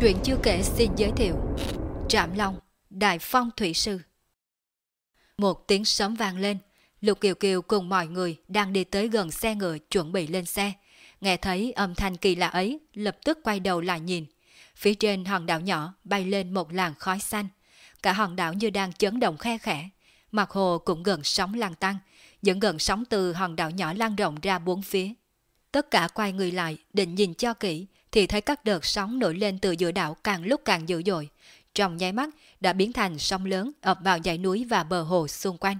chuyện chưa kể xin giới thiệu Trạm Long, Đại Phong Thủy Sư Một tiếng sấm vang lên Lục Kiều Kiều cùng mọi người đang đi tới gần xe ngựa chuẩn bị lên xe. Nghe thấy âm thanh kỳ lạ ấy, lập tức quay đầu lại nhìn. Phía trên hòn đảo nhỏ bay lên một làn khói xanh. Cả hòn đảo như đang chấn động khe khẽ. Mặt hồ cũng gần sóng lan tăng, những gần sóng từ hòn đảo nhỏ lan rộng ra bốn phía. Tất cả quay người lại, định nhìn cho kỹ, thì thấy các đợt sóng nổi lên từ giữa đảo càng lúc càng dữ dội. Trong nháy mắt đã biến thành sóng lớn ập vào dãy núi và bờ hồ xung quanh.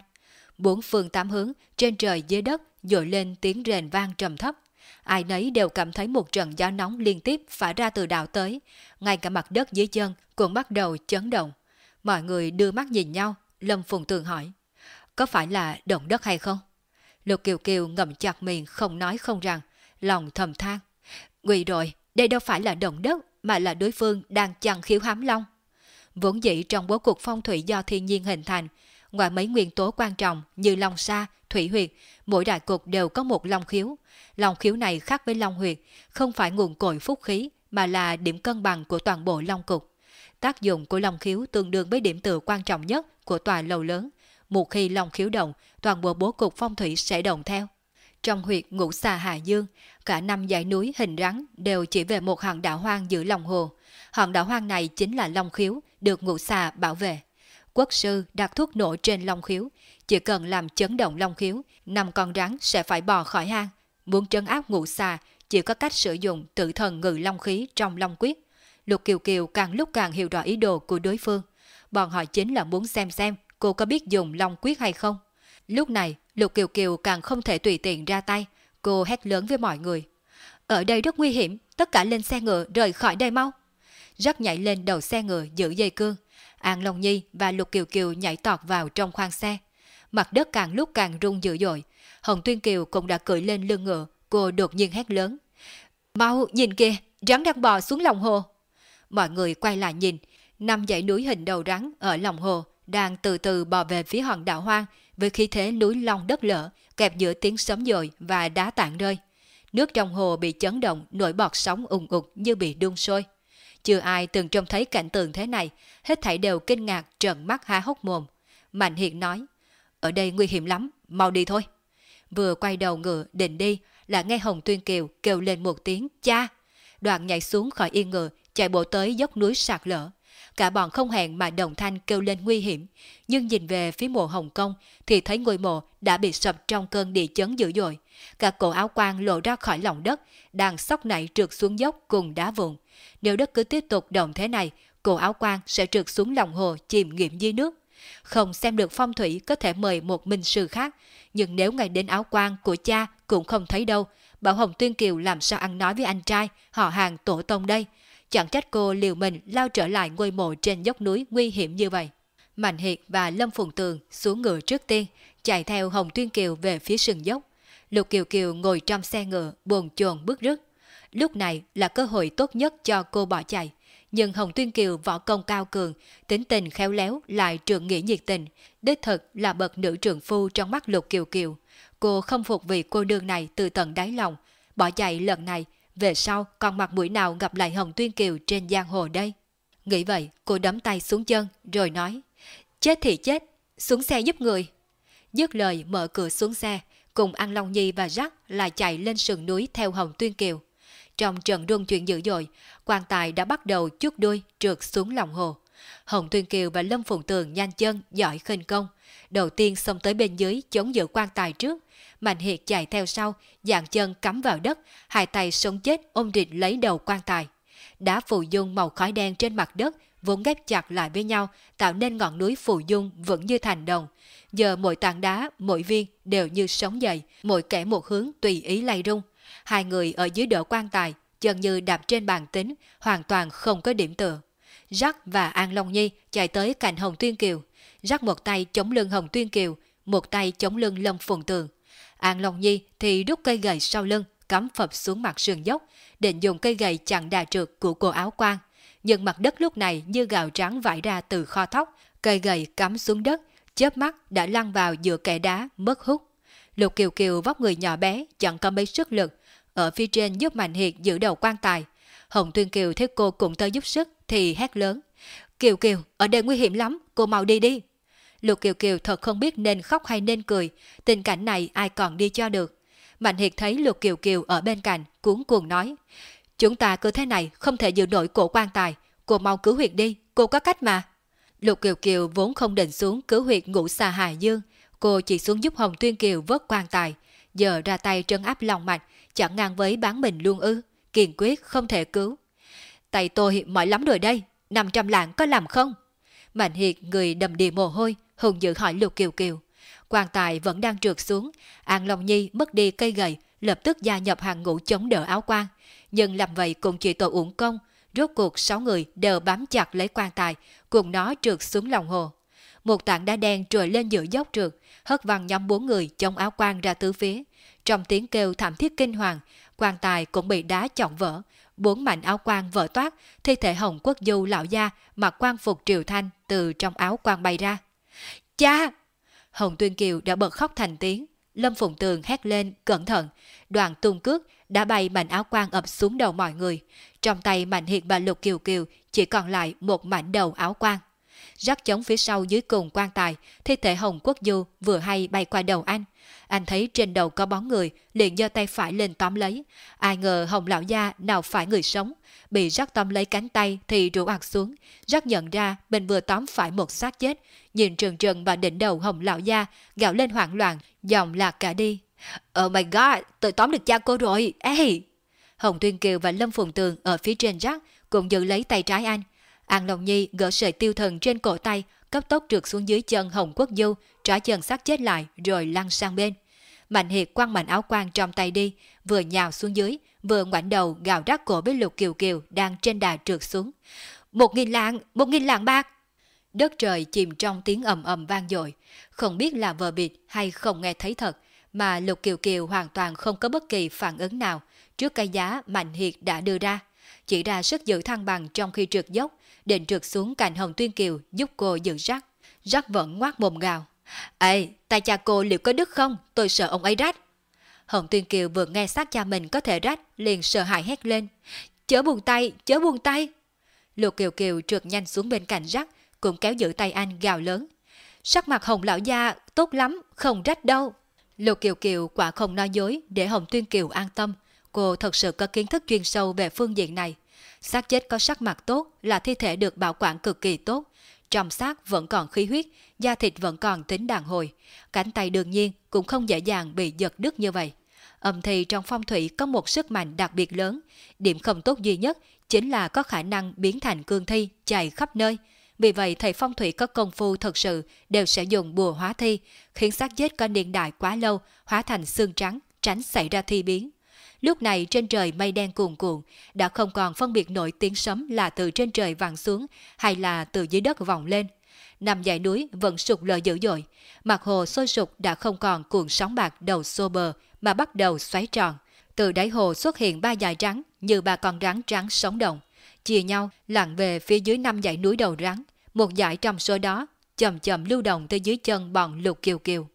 Bốn phương tám hướng, trên trời dưới đất, dội lên tiếng rền vang trầm thấp. Ai nấy đều cảm thấy một trận gió nóng liên tiếp phả ra từ đảo tới. Ngay cả mặt đất dưới chân cũng bắt đầu chấn động. Mọi người đưa mắt nhìn nhau, Lâm Phùng Tường hỏi. Có phải là động đất hay không? Lục Kiều Kiều ngậm chặt miệng không nói không rằng, lòng thầm than. Nguy rồi, đây đâu phải là động đất mà là đối phương đang chăn khiếu hám long. Vốn dĩ trong bố cục phong thủy do thiên nhiên hình thành, ngoài mấy nguyên tố quan trọng như long sa, thủy huyệt, mỗi đại cục đều có một long khiếu. Long khiếu này khác với long huyệt, không phải nguồn cội phúc khí mà là điểm cân bằng của toàn bộ long cục. Tác dụng của long khiếu tương đương với điểm tựa quan trọng nhất của tòa lầu lớn. Một khi long khiếu động, toàn bộ bố cục phong thủy sẽ động theo. Trong huyệt ngũ xà Hà Dương, cả năm dãy núi hình rắn đều chỉ về một hòn đảo hoang giữa lòng hồ. Hòn đảo hoang này chính là Long Khiếu, được ngũ xà bảo vệ. Quốc sư đặt thuốc nổ trên Long Khiếu, chỉ cần làm chấn động Long Khiếu, năm con rắn sẽ phải bò khỏi hang. Muốn trấn áp ngũ xà, chỉ có cách sử dụng tự thần ngự Long Khí trong Long Quyết. Lục Kiều Kiều càng lúc càng hiểu rõ ý đồ của đối phương. Bọn họ chính là muốn xem xem cô có biết dùng Long Quyết hay không. Lúc này, Lục Kiều Kiều càng không thể tùy tiện ra tay. Cô hét lớn với mọi người. Ở đây rất nguy hiểm, tất cả lên xe ngựa rời khỏi đây mau. Rất nhảy lên đầu xe ngựa giữ dây cương. An Long Nhi và Lục Kiều Kiều nhảy tọt vào trong khoang xe. Mặt đất càng lúc càng rung dữ dội. Hồng Tuyên Kiều cũng đã cưỡi lên lưng ngựa, cô đột nhiên hét lớn. Mau nhìn kìa, rắn đang bò xuống lòng hồ. Mọi người quay lại nhìn, năm dãy núi hình đầu rắn ở lòng hồ đang từ từ bò về phía hòn đảo hoang với khí thế núi long đất lở, kẹp giữa tiếng sấm dội và đá tảng rơi. Nước trong hồ bị chấn động, nổi bọt sóng ùng ục như bị đun sôi. Chưa ai từng trông thấy cảnh tượng thế này, hết thảy đều kinh ngạc trợn mắt há hốc mồm. Mạnh Hiền nói, ở đây nguy hiểm lắm, mau đi thôi. Vừa quay đầu ngựa định đi, là nghe Hồng Tuyên Kiều kêu lên một tiếng cha. Đoạn nhảy xuống khỏi yên ngựa, chạy bộ tới dốc núi sạt lở. Cả bọn không hẹn mà đồng thanh kêu lên nguy hiểm, nhưng nhìn về phía mộ Hồng Kông thì thấy ngôi mộ đã bị sập trong cơn địa chấn dữ dội. Cả cổ áo quan lộ ra khỏi lòng đất, đang sóc nảy trượt xuống dốc cùng đá vụn. Nếu đất cứ tiếp tục động thế này, cổ áo quan sẽ trượt xuống lòng hồ chìm nghiệm dưới nước. Không xem được phong thủy có thể mời một minh sư khác, nhưng nếu ngày đến áo quan của cha cũng không thấy đâu, Bảo Hồng Tuyên Kiều làm sao ăn nói với anh trai, họ hàng tổ tông đây. Chẳng trách cô liều mình lao trở lại ngôi mộ trên dốc núi nguy hiểm như vậy. Mạnh Hiệt và Lâm Phùng Tường xuống ngựa trước tiên, chạy theo Hồng Tuyên Kiều về phía sườn dốc. Lục Kiều Kiều ngồi trong xe ngựa, buồn chồn bước rứt. Lúc này là cơ hội tốt nhất cho cô bỏ chạy. Nhưng Hồng Tuyên Kiều võ công cao cường, tính tình khéo léo lại trường nghĩa nhiệt tình, đích thực là bậc nữ trường phu trong mắt Lục Kiều Kiều. Cô không phục vì cô đương này từ tận đáy lòng, bỏ chạy lần này, về sau còn mặt mũi nào gặp lại Hồng Tuyên Kiều trên giang hồ đây. Nghĩ vậy, cô đấm tay xuống chân, rồi nói, chết thì chết, xuống xe giúp người. Dứt lời mở cửa xuống xe, cùng An Long Nhi và Rắc là chạy lên sườn núi theo Hồng Tuyên Kiều. Trong trận rung chuyển dữ dội, quan tài đã bắt đầu chút đuôi trượt xuống lòng hồ. Hồng Tuyên Kiều và Lâm Phụng Tường nhanh chân, giỏi khinh công. Đầu tiên xông tới bên dưới chống giữ quan tài trước. Mạnh Hiệt chạy theo sau, dạng chân cắm vào đất, hai tay sống chết ôm địch lấy đầu quan tài. Đá phù dung màu khói đen trên mặt đất vốn ghép chặt lại với nhau, tạo nên ngọn núi phù dung vững như thành đồng. Giờ mỗi tảng đá, mỗi viên đều như sống dậy, mỗi kẻ một hướng tùy ý lay rung. Hai người ở dưới đỡ quan tài, chân như đạp trên bàn tính, hoàn toàn không có điểm tựa. Jack và An Long Nhi chạy tới cạnh Hồng Tuyên Kiều. Rắc một tay chống lưng Hồng Tuyên Kiều, một tay chống lưng Lâm Phùng Tường. An Long Nhi thì đút cây gậy sau lưng, cắm phập xuống mặt sườn dốc, định dùng cây gậy chặn đà trượt của cô áo quan. Nhưng mặt đất lúc này như gạo trắng vải ra từ kho thóc, cây gậy cắm xuống đất, chớp mắt đã lăn vào giữa kẻ đá, mất hút. Lục Kiều Kiều vóc người nhỏ bé, chẳng có mấy sức lực, ở phía trên giúp Mạnh Hiệt giữ đầu quan tài. Hồng Tuyên Kiều thấy cô cũng tới giúp sức thì hét lớn. Kiều Kiều, ở đây nguy hiểm lắm, cô mau đi đi. Lục Kiều Kiều thật không biết nên khóc hay nên cười, tình cảnh này ai còn đi cho được. Mạnh Hiệt thấy Lục Kiều Kiều ở bên cạnh, cuốn cuồng nói. Chúng ta cứ thế này không thể giữ nổi cổ quan tài, cô mau cứu huyệt đi, cô có cách mà. Lục Kiều Kiều vốn không định xuống cứu huyệt ngũ xà Hải Dương, cô chỉ xuống giúp Hồng Tuyên Kiều vớt quan tài, giờ ra tay trấn áp lòng mạch, chẳng ngang với bán mình luôn ư, kiên quyết không thể cứu. Tay tôi mỏi lắm rồi đây, 500 lạng có làm không? Mạnh Hiệt người đầm đìa mồ hôi, hùng dự hỏi Lục Kiều Kiều. Quan tài vẫn đang trượt xuống, An Long Nhi mất đi cây gậy, lập tức gia nhập hàng ngũ chống đỡ áo quan. Nhưng làm vậy cũng chỉ tội uổng công, rốt cuộc sáu người đều bám chặt lấy quan tài, cùng nó trượt xuống lòng hồ. Một tảng đá đen trồi lên giữa dốc trượt, hất văng nhóm bốn người chống áo quan ra tứ phía. Trong tiếng kêu thảm thiết kinh hoàng, quan tài cũng bị đá chọn vỡ, bốn mảnh áo quan vỡ toát, thi thể Hồng Quốc Du lão gia mặc quan phục triều thanh từ trong áo quan bay ra. Cha! Hồng Tuyên Kiều đã bật khóc thành tiếng. Lâm Phụng Tường hét lên, cẩn thận. Đoàn tung cước đã bay mảnh áo quan ập xuống đầu mọi người. Trong tay Mạnh Hiệt và Lục Kiều Kiều chỉ còn lại một mảnh đầu áo quan. Rắc chống phía sau dưới cùng quan tài, thi thể Hồng Quốc Du vừa hay bay qua đầu anh. Anh thấy trên đầu có bóng người, liền giơ tay phải lên tóm lấy. Ai ngờ Hồng Lão Gia nào phải người sống. Bị rắc tóm lấy cánh tay thì rủ ạc xuống. Rắc nhận ra mình vừa tóm phải một xác chết. Nhìn trừng trừng và đỉnh đầu Hồng Lão Gia, gạo lên hoảng loạn, giọng lạc cả đi. Oh my god, tôi tóm được cha cô rồi, ê! Hồng Tuyên Kiều và Lâm Phùng Tường ở phía trên rắc cũng giữ lấy tay trái anh. An Long Nhi gỡ sợi tiêu thần trên cổ tay, cấp tốc trượt xuống dưới chân Hồng Quốc Du, trả chân xác chết lại rồi lăn sang bên. Mạnh Hiệt quăng mảnh áo quan trong tay đi, vừa nhào xuống dưới, vừa ngoảnh đầu gào rắc cổ với Lục Kiều Kiều đang trên đà trượt xuống. Một nghìn lạng, một nghìn lạng bạc! Đất trời chìm trong tiếng ầm ầm vang dội, không biết là vờ bịt hay không nghe thấy thật, mà Lục Kiều Kiều hoàn toàn không có bất kỳ phản ứng nào trước cái giá Mạnh Hiệt đã đưa ra. Chỉ ra sức giữ thăng bằng trong khi trượt dốc, định trượt xuống cạnh Hồng Tuyên Kiều giúp cô giữ rắc. Rắc vẫn ngoác mồm gào. Ê, tay cha cô liệu có đứt không? Tôi sợ ông ấy rách. Hồng Tuyên Kiều vừa nghe xác cha mình có thể rách, liền sợ hãi hét lên. Chớ buông tay, chớ buông tay. Lục Kiều Kiều trượt nhanh xuống bên cạnh rắc, cũng kéo giữ tay anh gào lớn. Sắc mặt Hồng lão gia tốt lắm, không rách đâu. Lục Kiều Kiều quả không nói dối để Hồng Tuyên Kiều an tâm. Cô thật sự có kiến thức chuyên sâu về phương diện này. Xác chết có sắc mặt tốt là thi thể được bảo quản cực kỳ tốt. Trong xác vẫn còn khí huyết, da thịt vẫn còn tính đàn hồi. Cánh tay đương nhiên cũng không dễ dàng bị giật đứt như vậy. Âm thì trong phong thủy có một sức mạnh đặc biệt lớn. Điểm không tốt duy nhất chính là có khả năng biến thành cương thi chạy khắp nơi. Vì vậy thầy phong thủy có công phu thật sự đều sẽ dùng bùa hóa thi, khiến xác chết có niên đại quá lâu hóa thành xương trắng, tránh xảy ra thi biến. Lúc này trên trời mây đen cuồn cuộn, đã không còn phân biệt nổi tiếng sấm là từ trên trời vang xuống hay là từ dưới đất vọng lên. Nằm dãy núi vẫn sụt lờ dữ dội, mặt hồ sôi sục đã không còn cuộn sóng bạc đầu xô bờ mà bắt đầu xoáy tròn. Từ đáy hồ xuất hiện ba dải rắn như ba con rắn trắng sống động, chia nhau lặn về phía dưới năm dãy núi đầu rắn, một dải trong số đó chậm chậm lưu động tới dưới chân bọn lục kiều kiều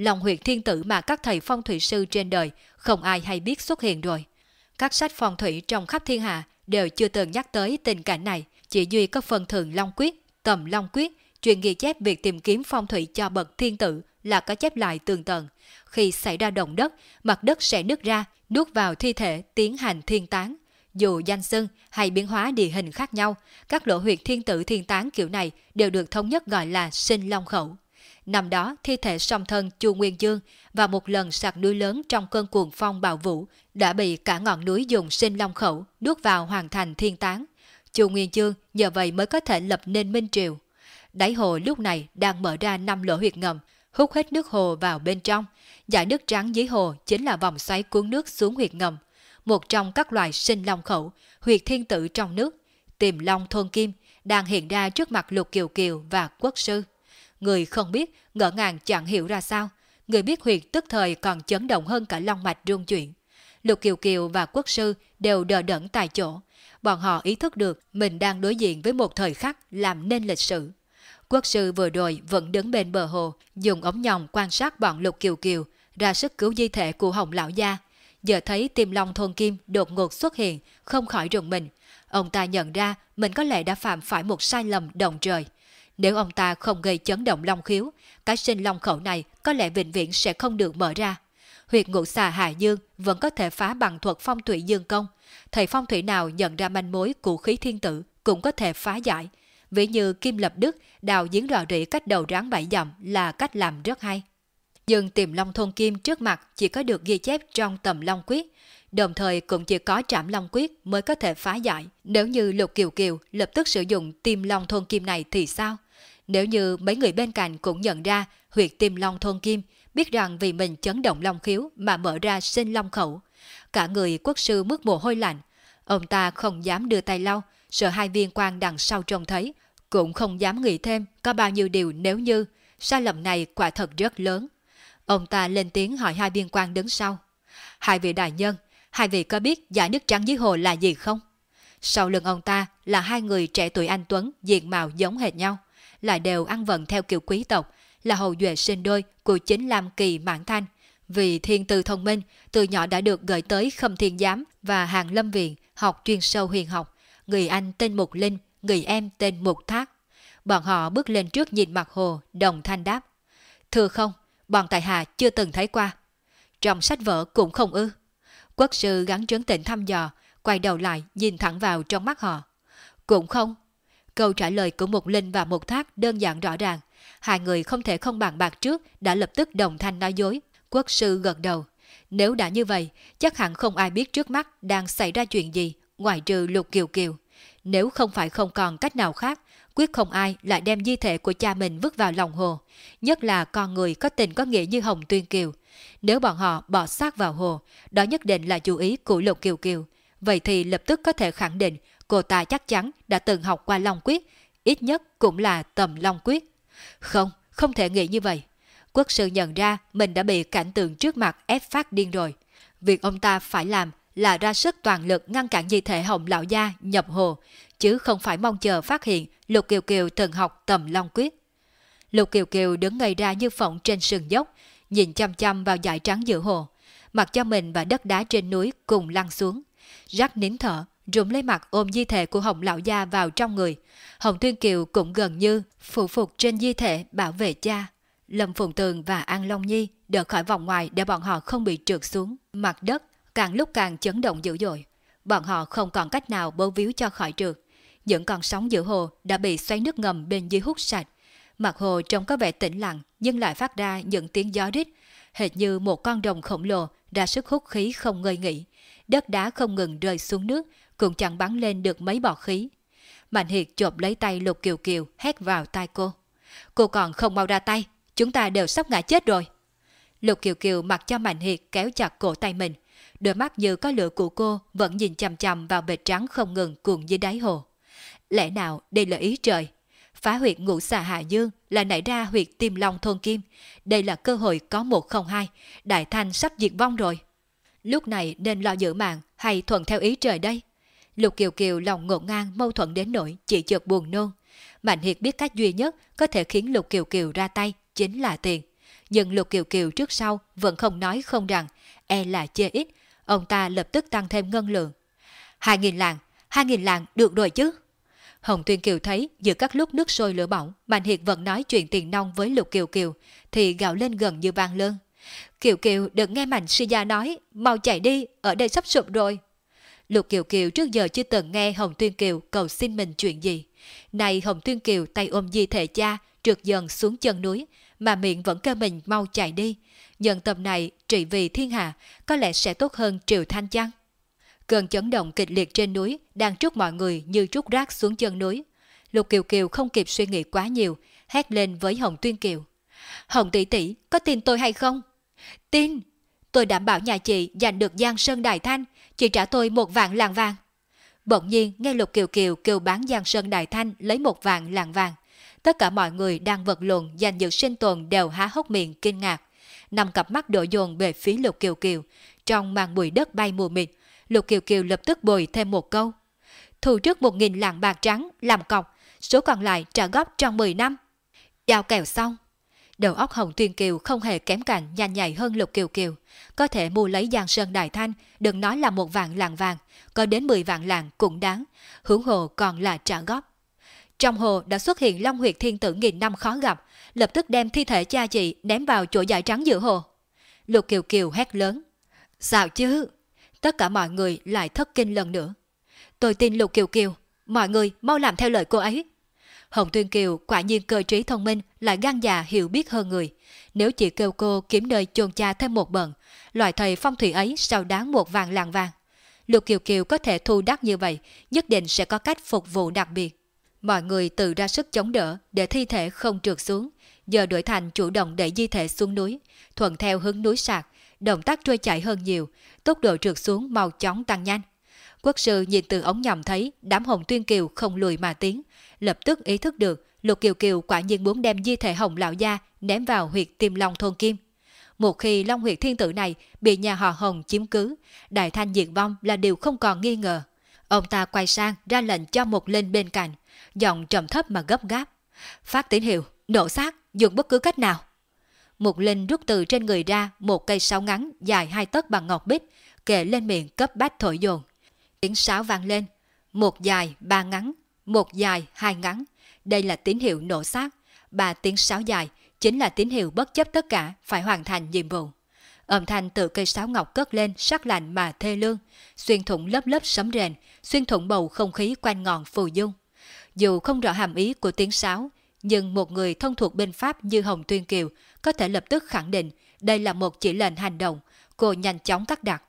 lòng huyệt thiên tử mà các thầy phong thủy sư trên đời không ai hay biết xuất hiện rồi. Các sách phong thủy trong khắp thiên hạ đều chưa từng nhắc tới tình cảnh này, chỉ duy có phần thường Long Quyết, tầm Long Quyết, chuyện ghi chép việc tìm kiếm phong thủy cho bậc thiên tử là có chép lại tường tận. Khi xảy ra động đất, mặt đất sẽ nứt ra, nuốt vào thi thể tiến hành thiên tán. Dù danh xưng hay biến hóa địa hình khác nhau, các lỗ huyệt thiên tử thiên tán kiểu này đều được thống nhất gọi là sinh long khẩu. Năm đó, thi thể song thân Chu Nguyên Dương và một lần sạt núi lớn trong cơn cuồng phong bạo vũ đã bị cả ngọn núi dùng sinh long khẩu nuốt vào hoàn thành thiên tán. Chu Nguyên Dương nhờ vậy mới có thể lập nên Minh Triều. Đáy hồ lúc này đang mở ra năm lỗ huyệt ngầm, hút hết nước hồ vào bên trong. giải nước trắng dưới hồ chính là vòng xoáy cuốn nước xuống huyệt ngầm. Một trong các loài sinh long khẩu, huyệt thiên tử trong nước, tìm long thôn kim, đang hiện ra trước mặt lục kiều kiều và quốc sư. Người không biết, ngỡ ngàng chẳng hiểu ra sao. Người biết huyệt tức thời còn chấn động hơn cả long mạch rung chuyển. Lục Kiều Kiều và quốc sư đều đờ đẫn tại chỗ. Bọn họ ý thức được mình đang đối diện với một thời khắc làm nên lịch sử. Quốc sư vừa rồi vẫn đứng bên bờ hồ, dùng ống nhòm quan sát bọn Lục Kiều Kiều, ra sức cứu di thể của Hồng Lão Gia. giờ thấy tim long thôn kim đột ngột xuất hiện, không khỏi rùng mình. Ông ta nhận ra mình có lẽ đã phạm phải một sai lầm động trời. Nếu ông ta không gây chấn động long khiếu, cái sinh long khẩu này có lẽ vĩnh viễn sẽ không được mở ra. Huyệt ngũ xà Hải Dương vẫn có thể phá bằng thuật phong thủy dương công. Thầy phong thủy nào nhận ra manh mối của khí thiên tử cũng có thể phá giải. Ví như Kim Lập Đức đào giếng rò rỉ cách đầu ráng bảy dặm là cách làm rất hay. Nhưng tìm Long Thôn Kim trước mặt chỉ có được ghi chép trong tầm Long Quyết, đồng thời cũng chỉ có trảm Long Quyết mới có thể phá giải. Nếu như Lục Kiều Kiều lập tức sử dụng tim Long Thôn Kim này thì sao? Nếu như mấy người bên cạnh cũng nhận ra huyệt tim Long Thôn Kim, biết rằng vì mình chấn động Long Khiếu mà mở ra sinh Long Khẩu. Cả người quốc sư mức mồ hôi lạnh. Ông ta không dám đưa tay lau, sợ hai viên quan đằng sau trông thấy, cũng không dám nghĩ thêm có bao nhiêu điều nếu như sai lầm này quả thật rất lớn. Ông ta lên tiếng hỏi hai viên quan đứng sau. Hai vị đại nhân, hai vị có biết giải nước trắng dưới hồ là gì không? Sau lưng ông ta là hai người trẻ tuổi anh Tuấn diện mạo giống hệt nhau, lại đều ăn vận theo kiểu quý tộc, là hậu duệ sinh đôi của chính Lam Kỳ Mãn Thanh. Vì thiên tư thông minh, từ nhỏ đã được gửi tới Khâm Thiên Giám và Hàng Lâm Viện học chuyên sâu huyền học. Người anh tên Mục Linh, người em tên Mục Thác. Bọn họ bước lên trước nhìn mặt hồ, đồng thanh đáp. Thưa không, bọn tại hạ chưa từng thấy qua. Trong sách vở cũng không ư. Quốc sư gắn trấn tĩnh thăm dò, quay đầu lại nhìn thẳng vào trong mắt họ. Cũng không. Câu trả lời của một linh và một thác đơn giản rõ ràng. Hai người không thể không bàn bạc trước đã lập tức đồng thanh nói dối. Quốc sư gật đầu. Nếu đã như vậy, chắc hẳn không ai biết trước mắt đang xảy ra chuyện gì, ngoài trừ lục kiều kiều. Nếu không phải không còn cách nào khác, quyết không ai lại đem di thể của cha mình vứt vào lòng hồ, nhất là con người có tình có nghĩa như Hồng Tuyên Kiều. Nếu bọn họ bỏ xác vào hồ, đó nhất định là chú ý của Lục Kiều Kiều. Vậy thì lập tức có thể khẳng định cô ta chắc chắn đã từng học qua Long Quyết, ít nhất cũng là tầm Long Quyết. Không, không thể nghĩ như vậy. Quốc sư nhận ra mình đã bị cảnh tượng trước mặt ép phát điên rồi. Việc ông ta phải làm là ra sức toàn lực ngăn cản di thể hồng lão gia nhập hồ, chứ không phải mong chờ phát hiện Lục Kiều Kiều từng học tầm Long Quyết. Lục Kiều Kiều đứng ngây ra như phỏng trên sườn dốc, nhìn chăm chăm vào dải trắng giữa hồ, mặc cho mình và đất đá trên núi cùng lăn xuống. Rắc nín thở, rụm lấy mặt ôm di thể của Hồng Lão Gia vào trong người. Hồng Tuyên Kiều cũng gần như phụ phục trên di thể bảo vệ cha. Lâm Phùng Tường và An Long Nhi đỡ khỏi vòng ngoài để bọn họ không bị trượt xuống. Mặt đất càng lúc càng chấn động dữ dội. Bọn họ không còn cách nào bấu víu cho khỏi trượt. Những con sóng giữa hồ đã bị xoáy nước ngầm bên dưới hút sạch. Mặt hồ trông có vẻ tĩnh lặng nhưng lại phát ra những tiếng gió rít, hệt như một con rồng khổng lồ ra sức hút khí không ngơi nghỉ. Đất đá không ngừng rơi xuống nước, cũng chẳng bắn lên được mấy bọt khí. Mạnh Hiệt chộp lấy tay Lục Kiều Kiều hét vào tai cô. Cô còn không mau ra tay, chúng ta đều sắp ngã chết rồi. Lục Kiều Kiều mặc cho Mạnh Hiệt kéo chặt cổ tay mình. Đôi mắt như có lửa của cô vẫn nhìn chằm chằm vào bệt trắng không ngừng cuồng dưới đáy hồ. Lẽ nào đây là ý trời? Phá huyệt ngũ xà Hạ Dương là nảy ra huyệt tim long thôn kim. Đây là cơ hội có một không hai. Đại Thanh sắp diệt vong rồi. Lúc này nên lo giữ mạng hay thuận theo ý trời đây? Lục Kiều Kiều lòng ngột ngang mâu thuẫn đến nỗi chỉ chợt buồn nôn. Mạnh Hiệt biết cách duy nhất có thể khiến Lục Kiều Kiều ra tay chính là tiền. Nhưng Lục Kiều Kiều trước sau vẫn không nói không rằng e là chê ít. Ông ta lập tức tăng thêm ngân lượng. Hai nghìn lạng, hai nghìn lạng được rồi chứ. Hồng Tuyên Kiều thấy giữa các lúc nước sôi lửa bỏng, Mạnh Hiệt vẫn nói chuyện tiền nông với Lục Kiều Kiều, thì gạo lên gần như vang lơn. Kiều Kiều đừng nghe Mạnh Sư Gia nói, mau chạy đi, ở đây sắp sụp rồi. Lục Kiều Kiều trước giờ chưa từng nghe Hồng Tuyên Kiều cầu xin mình chuyện gì. Này Hồng Tuyên Kiều tay ôm di thể cha, trượt dần xuống chân núi, mà miệng vẫn kêu mình mau chạy đi. Nhân tâm này trị vì thiên hạ, có lẽ sẽ tốt hơn Triều Thanh chăng? Cơn chấn động kịch liệt trên núi đang trút mọi người như trút rác xuống chân núi. Lục Kiều Kiều không kịp suy nghĩ quá nhiều, hét lên với Hồng Tuyên Kiều. Hồng tỷ tỷ, có tin tôi hay không? Tin! Tôi đảm bảo nhà chị giành được Giang Sơn Đại Thanh, chị trả tôi một vạn lạng vàng. Bỗng nhiên nghe Lục Kiều Kiều kêu bán Giang Sơn Đại Thanh lấy một vạn lạng vàng. Tất cả mọi người đang vật lộn giành giữ sinh tồn đều há hốc miệng kinh ngạc. nằm cặp mắt đổ dồn về phía Lục Kiều Kiều, trong màn bụi đất bay mù mịt, Lục Kiều Kiều lập tức bồi thêm một câu. Thu trước một nghìn lạng bạc trắng làm cọc, số còn lại trả góp trong 10 năm. Giao kèo xong. Đầu óc Hồng Tuyên Kiều không hề kém cạnh nhanh nhạy hơn Lục Kiều Kiều. Có thể mua lấy Giang Sơn Đại Thanh, đừng nói là một vạn làng vàng, có đến 10 vạn làng cũng đáng, hưởng hồ còn là trả góp. Trong hồ đã xuất hiện Long huyệt thiên tử nghìn năm khó gặp, lập tức đem thi thể cha chị ném vào chỗ dải trắng giữa hồ. Lục Kiều Kiều hét lớn. Sao chứ? Tất cả mọi người lại thất kinh lần nữa. Tôi tin Lục Kiều Kiều, mọi người mau làm theo lời cô ấy. Hồng Tuyên Kiều quả nhiên cơ trí thông minh lại gan dạ hiểu biết hơn người. Nếu chỉ kêu cô kiếm nơi chôn cha thêm một bận, loại thầy phong thủy ấy sao đáng một vàng làng vàng. Lục Kiều Kiều có thể thu đắc như vậy, nhất định sẽ có cách phục vụ đặc biệt. Mọi người tự ra sức chống đỡ để thi thể không trượt xuống. Giờ đổi thành chủ động để di thể xuống núi, thuận theo hướng núi sạc, động tác trôi chảy hơn nhiều, tốc độ trượt xuống mau chóng tăng nhanh. Quốc sư nhìn từ ống nhòm thấy đám hồng tuyên kiều không lùi mà tiến, lập tức ý thức được Lục Kiều Kiều quả nhiên muốn đem di thể hồng lão gia ném vào huyệt tiềm long thôn kim. Một khi long huyệt thiên tử này bị nhà họ hồng chiếm cứ, đại thanh diệt vong là điều không còn nghi ngờ. Ông ta quay sang ra lệnh cho một linh bên cạnh, giọng trầm thấp mà gấp gáp. Phát tín hiệu, nổ xác, dùng bất cứ cách nào. Một linh rút từ trên người ra một cây sáo ngắn dài hai tấc bằng ngọc bích, kệ lên miệng cấp bách thổi dồn. Tiếng sáo vang lên, một dài ba ngắn, một dài hai ngắn. Đây là tín hiệu nổ xác, ba tiếng sáo dài chính là tín hiệu bất chấp tất cả phải hoàn thành nhiệm vụ. Âm thanh từ cây sáo ngọc cất lên sắc lạnh mà thê lương, xuyên thủng lớp lớp sấm rền, xuyên thủng bầu không khí quanh ngọn phù dung. Dù không rõ hàm ý của tiếng sáo, nhưng một người thông thuộc bên Pháp như Hồng Tuyên Kiều có thể lập tức khẳng định đây là một chỉ lệnh hành động, cô nhanh chóng cắt đặt.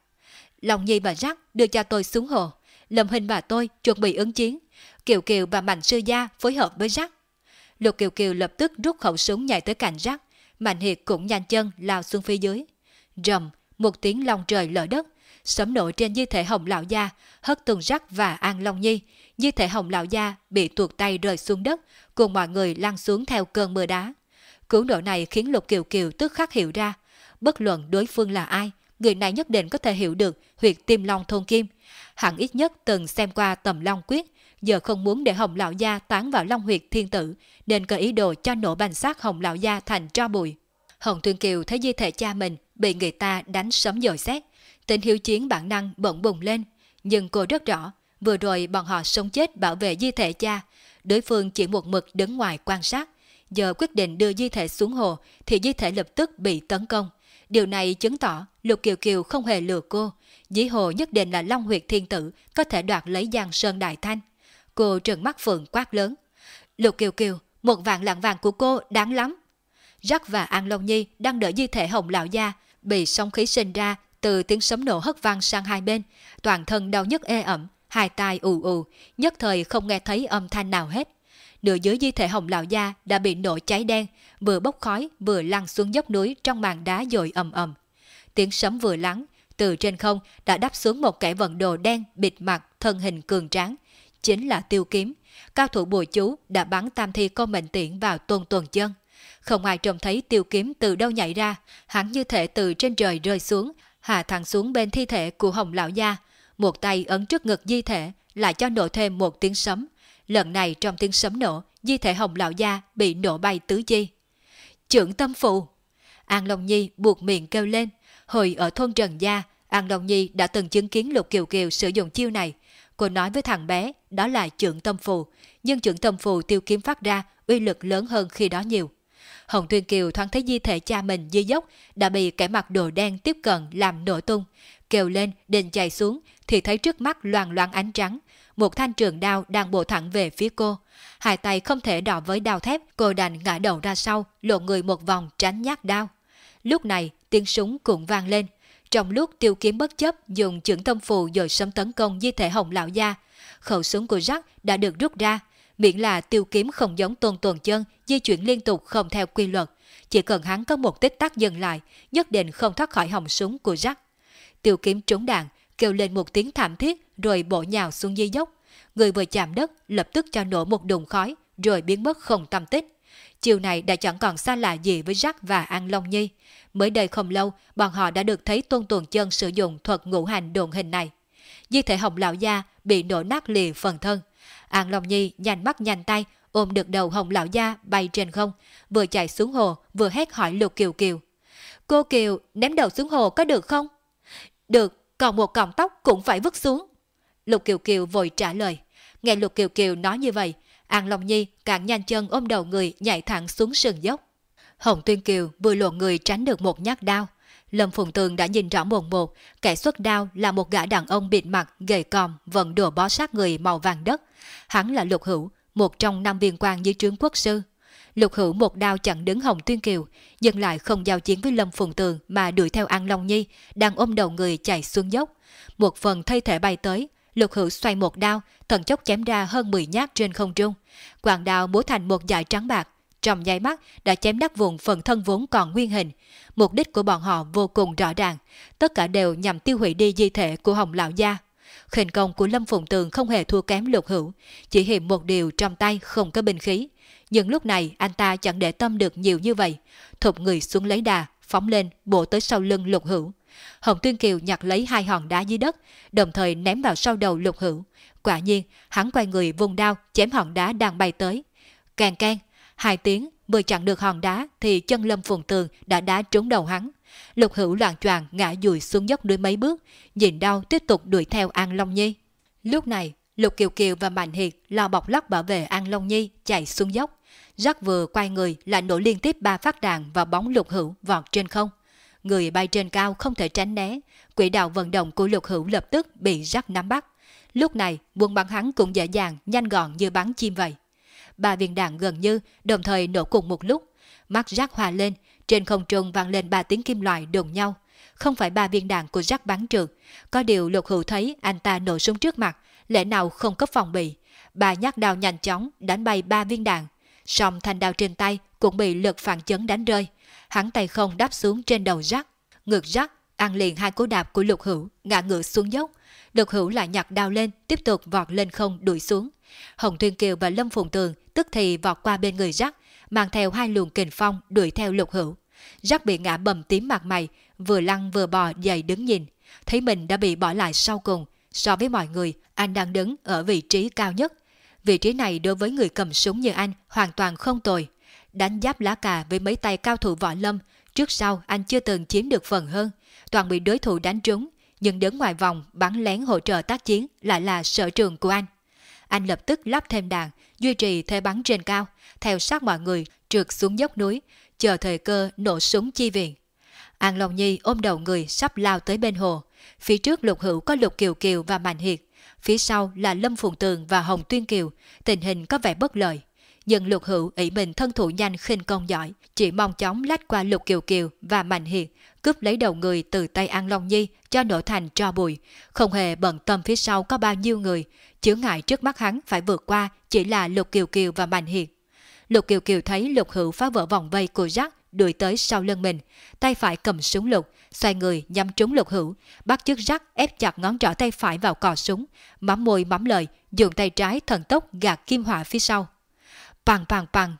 Lòng Nhi và Rắc đưa cho tôi xuống hồ, Lâm Hình và tôi chuẩn bị ứng chiến, Kiều Kiều và Mạnh Sư Gia phối hợp với Rắc. Lục Kiều Kiều lập tức rút khẩu súng nhảy tới cạnh Rắc, Mạnh Hiệt cũng nhanh chân lao xuống phía dưới. Rầm, một tiếng long trời lở đất, sấm nổ trên di thể Hồng Lão Gia, hất tung Rắc và An Long Nhi. Di thể Hồng Lão Gia bị tuột tay rơi xuống đất, cùng mọi người lăn xuống theo cơn mưa đá. Cứu độ này khiến Lục Kiều Kiều tức khắc hiểu ra, bất luận đối phương là ai, người này nhất định có thể hiểu được huyệt tim long thôn kim. Hẳn ít nhất từng xem qua tầm long quyết, giờ không muốn để Hồng Lão Gia tán vào long huyệt thiên tử, nên có ý đồ cho nổ bành xác Hồng Lão Gia thành tro bụi. Hồng thương Kiều thấy di thể cha mình bị người ta đánh sấm dội xét, tình hiếu chiến bản năng bỗng bùng lên, nhưng cô rất rõ, vừa rồi bọn họ sống chết bảo vệ di thể cha, đối phương chỉ một mực đứng ngoài quan sát, giờ quyết định đưa di thể xuống hồ thì di thể lập tức bị tấn công. Điều này chứng tỏ Lục Kiều Kiều không hề lừa cô, dĩ hồ nhất định là Long huyệt thiên tử có thể đoạt lấy Giang Sơn Đại Thanh. Cô trừng mắt phượng quát lớn. Lục Kiều Kiều, một vạn lạng vàng của cô đáng lắm. Rắc và An Long Nhi đang đỡ di thể hồng lão gia, bị sóng khí sinh ra từ tiếng sấm nổ hất vang sang hai bên, toàn thân đau nhức ê ẩm, hai tai ù ù, nhất thời không nghe thấy âm thanh nào hết. Nửa dưới di thể hồng lão gia đã bị nổ cháy đen, vừa bốc khói vừa lăn xuống dốc núi trong màn đá dội ầm ầm. Tiếng sấm vừa lắng, từ trên không đã đắp xuống một kẻ vận đồ đen bịt mặt thân hình cường tráng, chính là tiêu kiếm. Cao thủ bùa chú đã bắn tam thi con mệnh tiễn vào tuần tuần chân. Không ai trông thấy tiêu kiếm từ đâu nhảy ra, hắn như thể từ trên trời rơi xuống, hạ thẳng xuống bên thi thể của hồng lão gia. Một tay ấn trước ngực di thể, lại cho nổ thêm một tiếng sấm. Lần này trong tiếng sấm nổ, di thể hồng lão gia bị nổ bay tứ chi. Trưởng tâm phụ! An Long Nhi buộc miệng kêu lên. Hồi ở thôn Trần Gia, An Long Nhi đã từng chứng kiến Lục Kiều Kiều sử dụng chiêu này. Cô nói với thằng bé, đó là trưởng tâm phù, nhưng trưởng tâm phù tiêu kiếm phát ra uy lực lớn hơn khi đó nhiều. Hồng Tuyên Kiều thoáng thấy di thể cha mình dưới dốc đã bị kẻ mặc đồ đen tiếp cận làm nổ tung. Kêu lên định chạy xuống thì thấy trước mắt loàn loạn ánh trắng. Một thanh trường đao đang bổ thẳng về phía cô. Hai tay không thể đỏ với đao thép, cô đành ngã đầu ra sau, lộ người một vòng tránh nhát đao. Lúc này tiếng súng cũng vang lên. Trong lúc tiêu kiếm bất chấp dùng trưởng tâm phù rồi sớm tấn công di thể hồng lão gia, khẩu súng của Jack đã được rút ra, miễn là tiêu kiếm không giống tôn tuần chân di chuyển liên tục không theo quy luật. Chỉ cần hắn có một tích tắc dừng lại, nhất định không thoát khỏi hồng súng của Jack. Tiêu kiếm trúng đạn, kêu lên một tiếng thảm thiết rồi bổ nhào xuống dây dốc. Người vừa chạm đất lập tức cho nổ một đùng khói rồi biến mất không tâm tích. Chiều này đã chẳng còn xa lạ gì với Jack và An Long Nhi. Mới đây không lâu, bọn họ đã được thấy Tôn Tuần Chân sử dụng thuật ngũ hành đồn hình này. Di thể hồng lão gia bị nổ nát lìa phần thân. An Long Nhi nhanh mắt nhanh tay, ôm được đầu hồng lão gia bay trên không, vừa chạy xuống hồ vừa hét hỏi Lục Kiều Kiều. Cô Kiều ném đầu xuống hồ có được không? Được, còn một cọng tóc cũng phải vứt xuống. Lục Kiều Kiều vội trả lời. Nghe Lục Kiều Kiều nói như vậy, An Long Nhi càng nhanh chân ôm đầu người nhảy thẳng xuống sườn dốc. Hồng Tuyên Kiều vừa lộ người tránh được một nhát đao. Lâm Phùng Tường đã nhìn rõ một một, kẻ xuất đao là một gã đàn ông bịt mặt, gầy còm, vận đùa bó sát người màu vàng đất. Hắn là Lục Hữu, một trong năm viên quan dưới trướng quốc sư. Lục Hữu một đao chặn đứng Hồng Tuyên Kiều, dừng lại không giao chiến với Lâm Phùng Tường mà đuổi theo An Long Nhi, đang ôm đầu người chạy xuống dốc. Một phần thay thể bay tới, Lục Hữu xoay một đao, thần chốc chém ra hơn 10 nhát trên không trung. Quảng đao múa thành một dải trắng bạc, trong nháy mắt đã chém đắc vùng phần thân vốn còn nguyên hình. Mục đích của bọn họ vô cùng rõ ràng, tất cả đều nhằm tiêu hủy đi di thể của Hồng Lão Gia. Khinh công của Lâm Phụng Tường không hề thua kém lục hữu, chỉ hiểm một điều trong tay không có binh khí. Nhưng lúc này anh ta chẳng để tâm được nhiều như vậy, thụt người xuống lấy đà, phóng lên, bổ tới sau lưng lục hữu. Hồng Tuyên Kiều nhặt lấy hai hòn đá dưới đất, đồng thời ném vào sau đầu lục hữu. Quả nhiên, hắn quay người vùng đao, chém hòn đá đang bay tới. Càng can, hai tiếng, vừa chặn được hòn đá thì chân lâm phùng tường đã đá trúng đầu hắn. Lục hữu loạn choàng ngã dùi xuống dốc núi mấy bước, nhìn đau tiếp tục đuổi theo An Long Nhi. Lúc này, Lục Kiều Kiều và Mạnh Hiệt lo bọc lắc bảo vệ An Long Nhi chạy xuống dốc. Rắc vừa quay người lại nổ liên tiếp ba phát đạn vào bóng lục hữu vọt trên không. Người bay trên cao không thể tránh né, quỹ đạo vận động của lục hữu lập tức bị rắc nắm bắt. Lúc này, buông bắn hắn cũng dễ dàng, nhanh gọn như bắn chim vậy. Ba viên đạn gần như đồng thời nổ cùng một lúc. Mắt rác hòa lên, trên không trung vang lên ba tiếng kim loại đụng nhau. Không phải ba viên đạn của rác bắn trượt. Có điều lục hữu thấy anh ta nổ súng trước mặt, lẽ nào không có phòng bị. Ba nhát đao nhanh chóng đánh bay ba viên đạn. Song thanh đao trên tay cũng bị lực phản chấn đánh rơi. Hắn tay không đáp xuống trên đầu rắc, Ngược rắc ăn liền hai cú đạp của lục hữu, ngã ngựa xuống dốc. Lục hữu lại nhặt đao lên, tiếp tục vọt lên không đuổi xuống. Hồng Thuyên Kiều và Lâm Phụng Tường tức thì vọt qua bên người rắc, mang theo hai luồng kình phong đuổi theo lục hữu. Rắc bị ngã bầm tím mặt mày, vừa lăn vừa bò dậy đứng nhìn. Thấy mình đã bị bỏ lại sau cùng. So với mọi người, anh đang đứng ở vị trí cao nhất. Vị trí này đối với người cầm súng như anh hoàn toàn không tồi. Đánh giáp lá cà với mấy tay cao thủ võ lâm, trước sau anh chưa từng chiếm được phần hơn. Toàn bị đối thủ đánh trúng, nhưng đứng ngoài vòng bắn lén hỗ trợ tác chiến lại là sở trường của anh. Anh lập tức lắp thêm đạn, duy trì thế bắn trên cao, theo sát mọi người trượt xuống dốc núi, chờ thời cơ nổ súng chi viện. An Long Nhi ôm đầu người sắp lao tới bên hồ. Phía trước lục hữu có lục kiều kiều và mạnh hiệt. Phía sau là Lâm Phùng Tường và Hồng Tuyên Kiều. Tình hình có vẻ bất lợi. Nhưng lục hữu ỷ mình thân thủ nhanh khinh công giỏi. Chỉ mong chóng lách qua lục kiều kiều và mạnh hiệt. Cướp lấy đầu người từ tay An Long Nhi cho nổ thành tro bụi. Không hề bận tâm phía sau có bao nhiêu người. Chướng ngại trước mắt hắn phải vượt qua chỉ là lục kiều kiều và mạnh hiệt. Lục Kiều Kiều thấy Lục Hữu phá vỡ vòng vây của Jack đuổi tới sau lưng mình, tay phải cầm súng lục, xoay người nhắm trúng Lục Hữu, bắt chước rắc ép chặt ngón trỏ tay phải vào cò súng, mắm môi mắm lời, dùng tay trái thần tốc gạt kim hỏa phía sau. Pằng pằng pằng,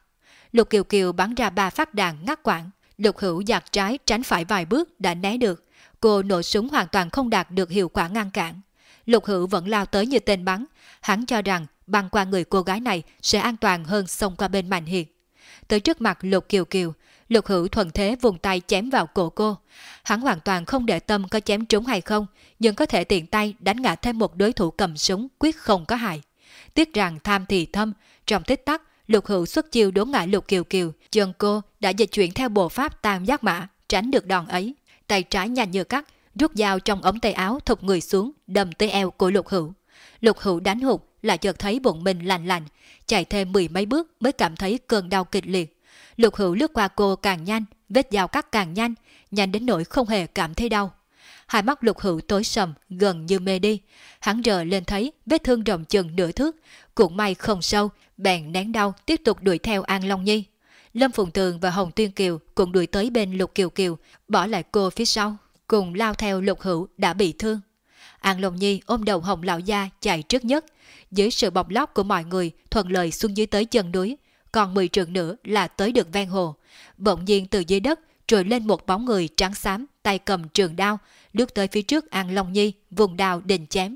Lục Kiều Kiều bắn ra ba phát đạn ngắt quãng, Lục Hữu giạt trái tránh phải vài bước đã né được, cô nổ súng hoàn toàn không đạt được hiệu quả ngăn cản. Lục Hữu vẫn lao tới như tên bắn, hắn cho rằng băng qua người cô gái này sẽ an toàn hơn xông qua bên Mạnh Hiệt. Tới trước mặt Lục Kiều Kiều, Lục Hữu thuận thế vùng tay chém vào cổ cô. Hắn hoàn toàn không để tâm có chém trúng hay không, nhưng có thể tiện tay đánh ngã thêm một đối thủ cầm súng quyết không có hại. Tiếc rằng tham thì thâm, trong tích tắc, Lục Hữu xuất chiêu đốn ngã Lục Kiều Kiều, chân cô đã dịch chuyển theo bộ pháp tam giác mã, tránh được đòn ấy. Tay trái nhanh như cắt, rút dao trong ống tay áo thụt người xuống, đâm tới eo của Lục Hữu. Lục Hữu đánh hụt, lại chợt thấy bụng mình lạnh lạnh, chạy thêm mười mấy bước mới cảm thấy cơn đau kịch liệt. Lục hữu lướt qua cô càng nhanh, vết dao cắt càng nhanh, nhanh đến nỗi không hề cảm thấy đau. Hai mắt lục hữu tối sầm, gần như mê đi. Hắn rờ lên thấy vết thương rộng chừng nửa thước, cũng may không sâu, bèn nén đau tiếp tục đuổi theo An Long Nhi. Lâm Phùng Tường và Hồng Tuyên Kiều cũng đuổi tới bên Lục Kiều Kiều, bỏ lại cô phía sau, cùng lao theo Lục Hữu đã bị thương. An Long Nhi ôm đầu Hồng Lão Gia chạy trước nhất, dưới sự bọc lót của mọi người thuận lợi xuống dưới tới chân núi, còn 10 trường nữa là tới được ven hồ. Bỗng nhiên từ dưới đất trồi lên một bóng người trắng xám, tay cầm trường đao, lướt tới phía trước An Long Nhi, vùng đao định chém.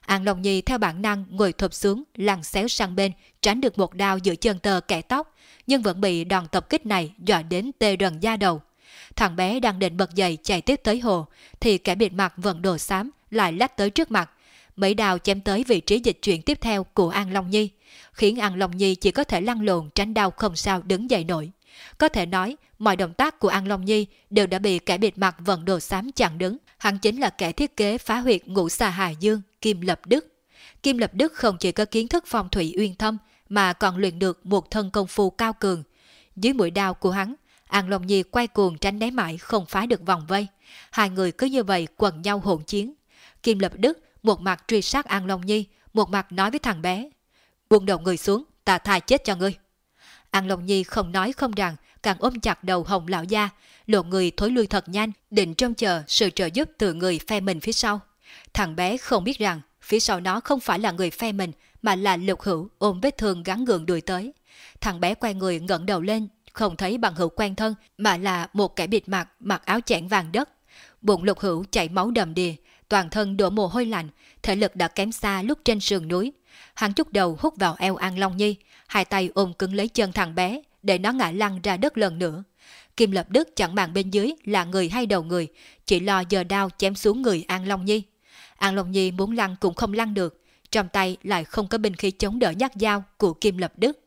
An Long Nhi theo bản năng ngồi thụp xuống, lăn xéo sang bên, tránh được một đao giữa chân tờ kẻ tóc, nhưng vẫn bị đòn tập kích này dọa đến tê rần da đầu. Thằng bé đang định bật dậy chạy tiếp tới hồ, thì kẻ bịt mặt vẫn đồ xám lại lách tới trước mặt. Mấy đào chém tới vị trí dịch chuyển tiếp theo của An Long Nhi, khiến An Long Nhi chỉ có thể lăn lộn tránh đau không sao đứng dậy nổi. Có thể nói, mọi động tác của An Long Nhi đều đã bị kẻ bịt mặt vận đồ xám chặn đứng. Hắn chính là kẻ thiết kế phá huyệt ngũ xà Hà Dương, Kim Lập Đức. Kim Lập Đức không chỉ có kiến thức phong thủy uyên thâm, mà còn luyện được một thân công phu cao cường. Dưới mũi đao của hắn, An Long Nhi quay cuồng tránh né mãi không phá được vòng vây. Hai người cứ như vậy quần nhau hỗn chiến. Kim Lập Đức một mặt truy sát An Long Nhi, một mặt nói với thằng bé. Buông đầu người xuống, ta thai chết cho ngươi. An Long Nhi không nói không rằng, càng ôm chặt đầu hồng lão gia, lộ người thối lui thật nhanh, định trông chờ sự trợ giúp từ người phe mình phía sau. Thằng bé không biết rằng, phía sau nó không phải là người phe mình, mà là lục hữu ôm vết thương gắn gượng đuổi tới. Thằng bé quay người ngẩng đầu lên, không thấy bằng hữu quen thân, mà là một kẻ bịt mặt mặc áo chẽn vàng đất. Bụng lục hữu chảy máu đầm đìa, toàn thân đổ mồ hôi lạnh, thể lực đã kém xa lúc trên sườn núi. Hắn chút đầu hút vào eo An Long Nhi, hai tay ôm cứng lấy chân thằng bé, để nó ngã lăn ra đất lần nữa. Kim Lập Đức chẳng màng bên dưới là người hay đầu người, chỉ lo giờ đao chém xuống người An Long Nhi. An Long Nhi muốn lăn cũng không lăn được, trong tay lại không có binh khí chống đỡ nhát dao của Kim Lập Đức.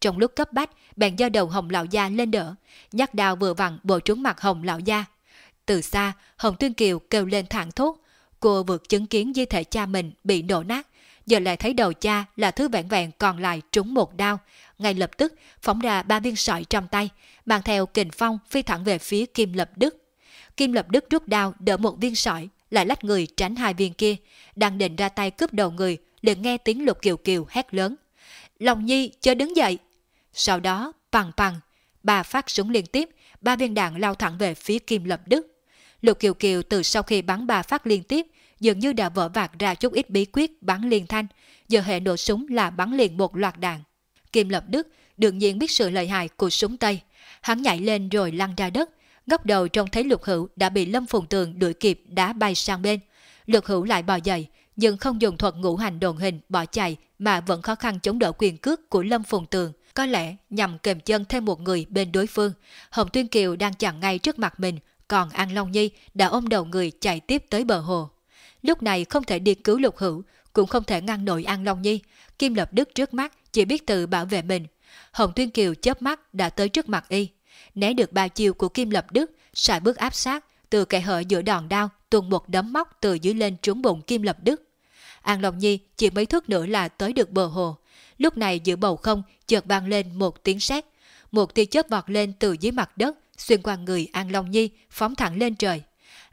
Trong lúc cấp bách, bèn do đầu Hồng Lão Gia lên đỡ, nhát đao vừa vặn bổ trúng mặt Hồng Lão Gia. Từ xa, Hồng Tuyên Kiều kêu lên thẳng thốt, cô vượt chứng kiến di thể cha mình bị nổ nát, giờ lại thấy đầu cha là thứ vẹn vẹn còn lại trúng một đao, ngay lập tức phóng ra ba viên sỏi trong tay, mang theo kình phong phi thẳng về phía Kim Lập Đức. Kim Lập Đức rút đao đỡ một viên sỏi, lại lách người tránh hai viên kia, đang định ra tay cướp đầu người, liền nghe tiếng Lục Kiều Kiều hét lớn. Lòng Nhi chớ đứng dậy. Sau đó, bằng bằng, ba phát súng liên tiếp, ba viên đạn lao thẳng về phía Kim Lập Đức. Lục Kiều Kiều từ sau khi bắn ba phát liên tiếp, dường như đã vỡ vạc ra chút ít bí quyết bắn liền thanh, giờ hệ nổ súng là bắn liền một loạt đạn. Kim Lập Đức đương nhiên biết sự lợi hại của súng Tây. Hắn nhảy lên rồi lăn ra đất, góc đầu trông thấy lục hữu đã bị Lâm Phùng Tường đuổi kịp đá bay sang bên. Lục hữu lại bò dậy, nhưng không dùng thuật ngũ hành đồn hình bỏ chạy mà vẫn khó khăn chống đỡ quyền cước của Lâm Phùng Tường. Có lẽ nhằm kềm chân thêm một người bên đối phương, Hồng Tuyên Kiều đang chặn ngay trước mặt mình, còn An Long Nhi đã ôm đầu người chạy tiếp tới bờ hồ. Lúc này không thể đi cứu lục hữu, cũng không thể ngăn nổi An Long Nhi. Kim Lập Đức trước mắt chỉ biết tự bảo vệ mình. Hồng Tuyên Kiều chớp mắt đã tới trước mặt y. Né được ba chiều của Kim Lập Đức, xài bước áp sát, từ kẻ hở giữa đòn đao tuôn một đấm móc từ dưới lên trúng bụng Kim Lập Đức. An Long Nhi chỉ mấy thước nữa là tới được bờ hồ. Lúc này giữa bầu không chợt vang lên một tiếng sét, một tia chớp vọt lên từ dưới mặt đất, xuyên qua người An Long Nhi, phóng thẳng lên trời.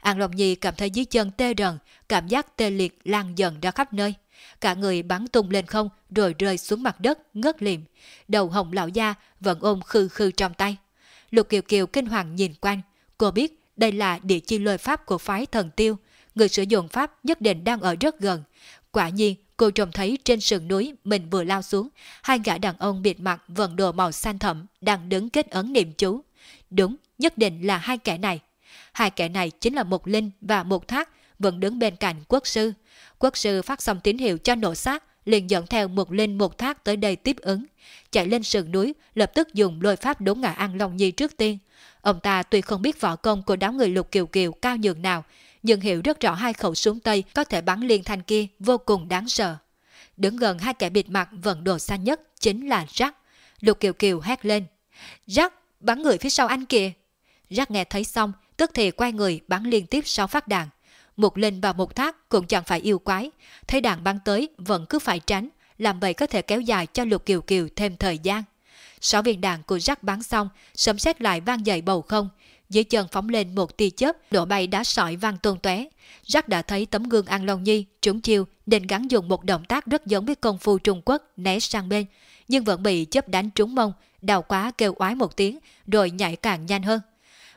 An Long Nhi cảm thấy dưới chân tê rần, cảm giác tê liệt lan dần ra khắp nơi. Cả người bắn tung lên không rồi rơi xuống mặt đất, ngất liệm. Đầu hồng lão gia vẫn ôm khư khư trong tay. Lục Kiều Kiều kinh hoàng nhìn quanh. Cô biết đây là địa chi lôi pháp của phái thần tiêu. Người sử dụng pháp nhất định đang ở rất gần. Quả nhiên, cô trông thấy trên sườn núi mình vừa lao xuống, hai gã đàn ông bịt mặt vận đồ màu xanh thẫm đang đứng kết ấn niệm chú. Đúng, nhất định là hai kẻ này. Hai kẻ này chính là một linh và một thác vẫn đứng bên cạnh quốc sư. Quốc sư phát xong tín hiệu cho nổ sát, liền dẫn theo một linh một thác tới đây tiếp ứng. Chạy lên sườn núi, lập tức dùng lôi pháp đốn ngã An Long Nhi trước tiên. Ông ta tuy không biết võ công của đám người lục kiều kiều cao nhường nào, nhưng hiểu rất rõ hai khẩu súng Tây có thể bắn liên thanh kia vô cùng đáng sợ. Đứng gần hai kẻ bịt mặt vận đồ xa nhất chính là Jack. Lục Kiều Kiều hét lên. Jack! Bắn người phía sau anh kìa. Rắc nghe thấy xong, tức thì quay người bắn liên tiếp sau phát đạn. Một lên và một thác cũng chẳng phải yêu quái, thấy đạn bắn tới vẫn cứ phải tránh, làm vậy có thể kéo dài cho lục kiều kiều thêm thời gian. Sáu viên đạn của rắc bắn xong, sấm xét lại vang dậy bầu không, dưới chân phóng lên một tia chớp, đổ bay đá sỏi vang tôn tóe. Rắc đã thấy tấm gương An Long Nhi trúng chiêu nên gắn dùng một động tác rất giống với công phu Trung Quốc né sang bên, nhưng vẫn bị chớp đánh trúng mông, đau quá kêu oái một tiếng, rồi nhảy càng nhanh hơn.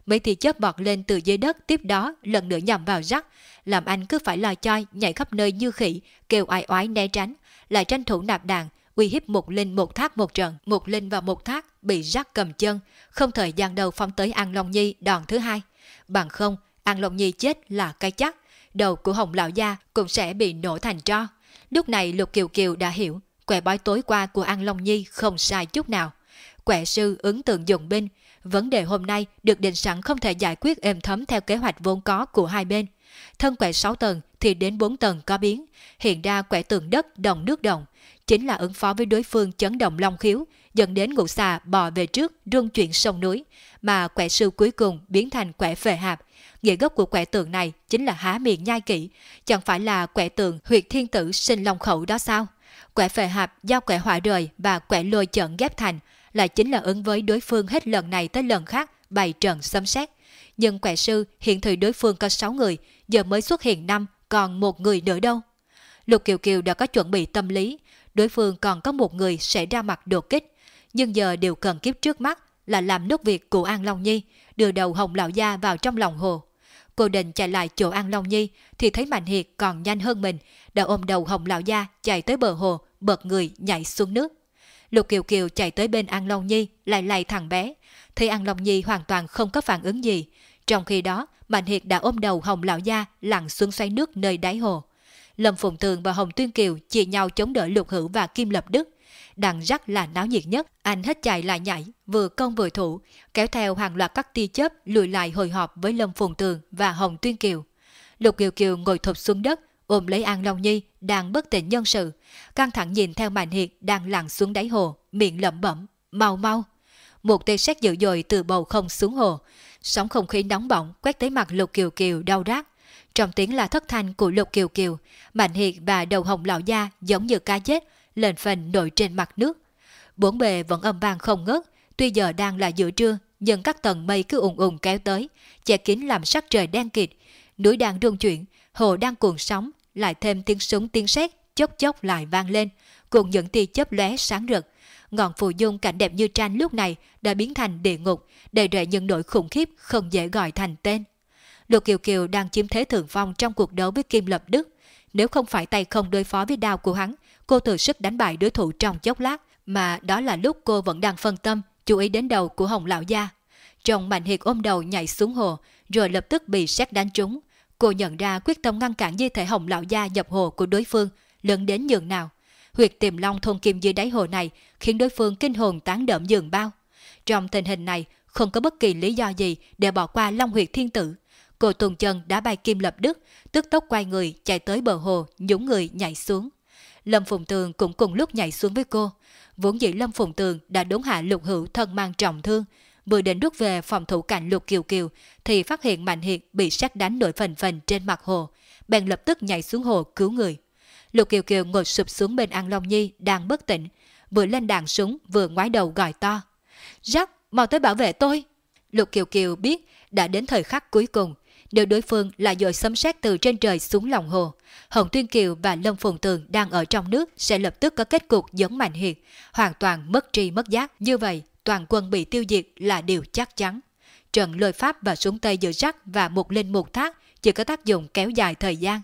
Mấy tia chớp bọt lên từ dưới đất tiếp đó lần nữa nhằm vào rắc, làm anh cứ phải lòi choi nhảy khắp nơi như khỉ, kêu ai oái né tránh, lại tranh thủ nạp đạn, uy hiếp một linh một thác một trận, một linh và một thác bị rắc cầm chân, không thời gian đầu phóng tới An Long Nhi đòn thứ hai. Bằng không, An Long Nhi chết là cái chắc, đầu của Hồng Lão Gia cũng sẽ bị nổ thành tro. Lúc này Lục Kiều Kiều đã hiểu, quẻ bói tối qua của An Long Nhi không sai chút nào. Quẻ sư ứng tượng dụng binh, vấn đề hôm nay được định sẵn không thể giải quyết êm thấm theo kế hoạch vốn có của hai bên. Thân quẻ 6 tầng thì đến 4 tầng có biến, hiện ra quẻ tường đất đồng nước đồng, chính là ứng phó với đối phương chấn động long khiếu, dẫn đến ngũ xà bò về trước rung chuyển sông núi, mà quẻ sư cuối cùng biến thành quẻ phệ hạp. Nghĩa gốc của quẻ tượng này chính là há miệng nhai kỹ, chẳng phải là quẻ tượng huyệt thiên tử sinh long khẩu đó sao? Quẻ phệ hạp do quẻ hỏa rời và quẻ lôi trận ghép thành là chính là ứng với đối phương hết lần này tới lần khác bày trận xâm xét. Nhưng quẻ sư hiện thời đối phương có 6 người, giờ mới xuất hiện năm còn một người nữa đâu. Lục Kiều Kiều đã có chuẩn bị tâm lý, đối phương còn có một người sẽ ra mặt đột kích, nhưng giờ điều cần kiếp trước mắt là làm nốt việc của An Long Nhi, đưa đầu Hồng Lão Gia vào trong lòng hồ. Cô định chạy lại chỗ An Long Nhi thì thấy Mạnh Hiệt còn nhanh hơn mình, đã ôm đầu Hồng Lão Gia chạy tới bờ hồ, bật người nhảy xuống nước. Lục Kiều Kiều chạy tới bên An Long Nhi lại lay thằng bé, thấy An Long Nhi hoàn toàn không có phản ứng gì. Trong khi đó, Mạnh Hiệt đã ôm đầu Hồng Lão Gia lặn xuống xoay nước nơi đáy hồ. Lâm Phụng Tường và Hồng Tuyên Kiều chia nhau chống đỡ Lục Hữu và Kim Lập Đức. Đằng rắc là náo nhiệt nhất, anh hết chạy lại nhảy, vừa công vừa thủ, kéo theo hàng loạt các tia chớp lùi lại hồi họp với Lâm Phụng Tường và Hồng Tuyên Kiều. Lục Kiều Kiều ngồi thụp xuống đất, ôm lấy An Long Nhi đang bất tỉnh nhân sự, căng thẳng nhìn theo Mạnh Hiệt đang lặn xuống đáy hồ, miệng lẩm bẩm, mau mau. Một tia sét dữ dội từ bầu không xuống hồ, sóng không khí nóng bỏng quét tới mặt Lục Kiều Kiều đau rát. Trong tiếng là thất thanh của Lục Kiều Kiều, Mạnh Hiệt và đầu hồng lão gia giống như cá chết, lên phần nổi trên mặt nước. Bốn bề vẫn âm vang không ngớt, tuy giờ đang là giữa trưa, nhưng các tầng mây cứ ùng ùng kéo tới, che kín làm sắc trời đen kịt. Núi đang rung chuyển, hồ đang cuồng sóng, lại thêm tiếng súng tiếng sét chốc chốc lại vang lên, cùng những tia chớp lóe sáng rực. Ngọn phù dung cảnh đẹp như tranh lúc này đã biến thành địa ngục, đầy rẫy những nỗi khủng khiếp không dễ gọi thành tên. Lục Kiều Kiều đang chiếm thế thượng phong trong cuộc đấu với Kim Lập Đức. Nếu không phải tay không đối phó với đao của hắn, cô thừa sức đánh bại đối thủ trong chốc lát, mà đó là lúc cô vẫn đang phân tâm, chú ý đến đầu của Hồng Lão Gia. Trong mạnh hiệt ôm đầu nhảy xuống hồ, rồi lập tức bị xét đánh trúng. Cô nhận ra quyết tâm ngăn cản di thể Hồng Lão Gia nhập hồ của đối phương, lớn đến nhường nào. Huyệt tiềm long thôn kim dưới đáy hồ này khiến đối phương kinh hồn tán đợm giường bao. Trong tình hình này, không có bất kỳ lý do gì để bỏ qua Long huyệt thiên tử. Cô tuần chân đã bay kim lập đức, tức tốc quay người chạy tới bờ hồ, nhúng người nhảy xuống. Lâm Phụng Tường cũng cùng lúc nhảy xuống với cô. Vốn dĩ Lâm Phụng Tường đã đốn hạ lục hữu thân mang trọng thương, vừa đến rút về phòng thủ cạnh lục kiều kiều thì phát hiện Mạnh Hiệt bị sát đánh nổi phần phần trên mặt hồ, bèn lập tức nhảy xuống hồ cứu người. Lục kiều kiều ngồi sụp xuống bên An Long Nhi đang bất tỉnh, vừa lên đạn súng vừa ngoái đầu gọi to. Rắc, mau tới bảo vệ tôi! Lục kiều kiều biết đã đến thời khắc cuối cùng, nếu đối phương là dội sấm sét từ trên trời xuống lòng hồ, Hồng Tuyên Kiều và Lâm Phùng Tường đang ở trong nước sẽ lập tức có kết cục giống Mạnh Hiệt, hoàn toàn mất tri mất giác. Như vậy, toàn quân bị tiêu diệt là điều chắc chắn. Trận lôi pháp và xuống tay giữa rắc và một linh một thác chỉ có tác dụng kéo dài thời gian.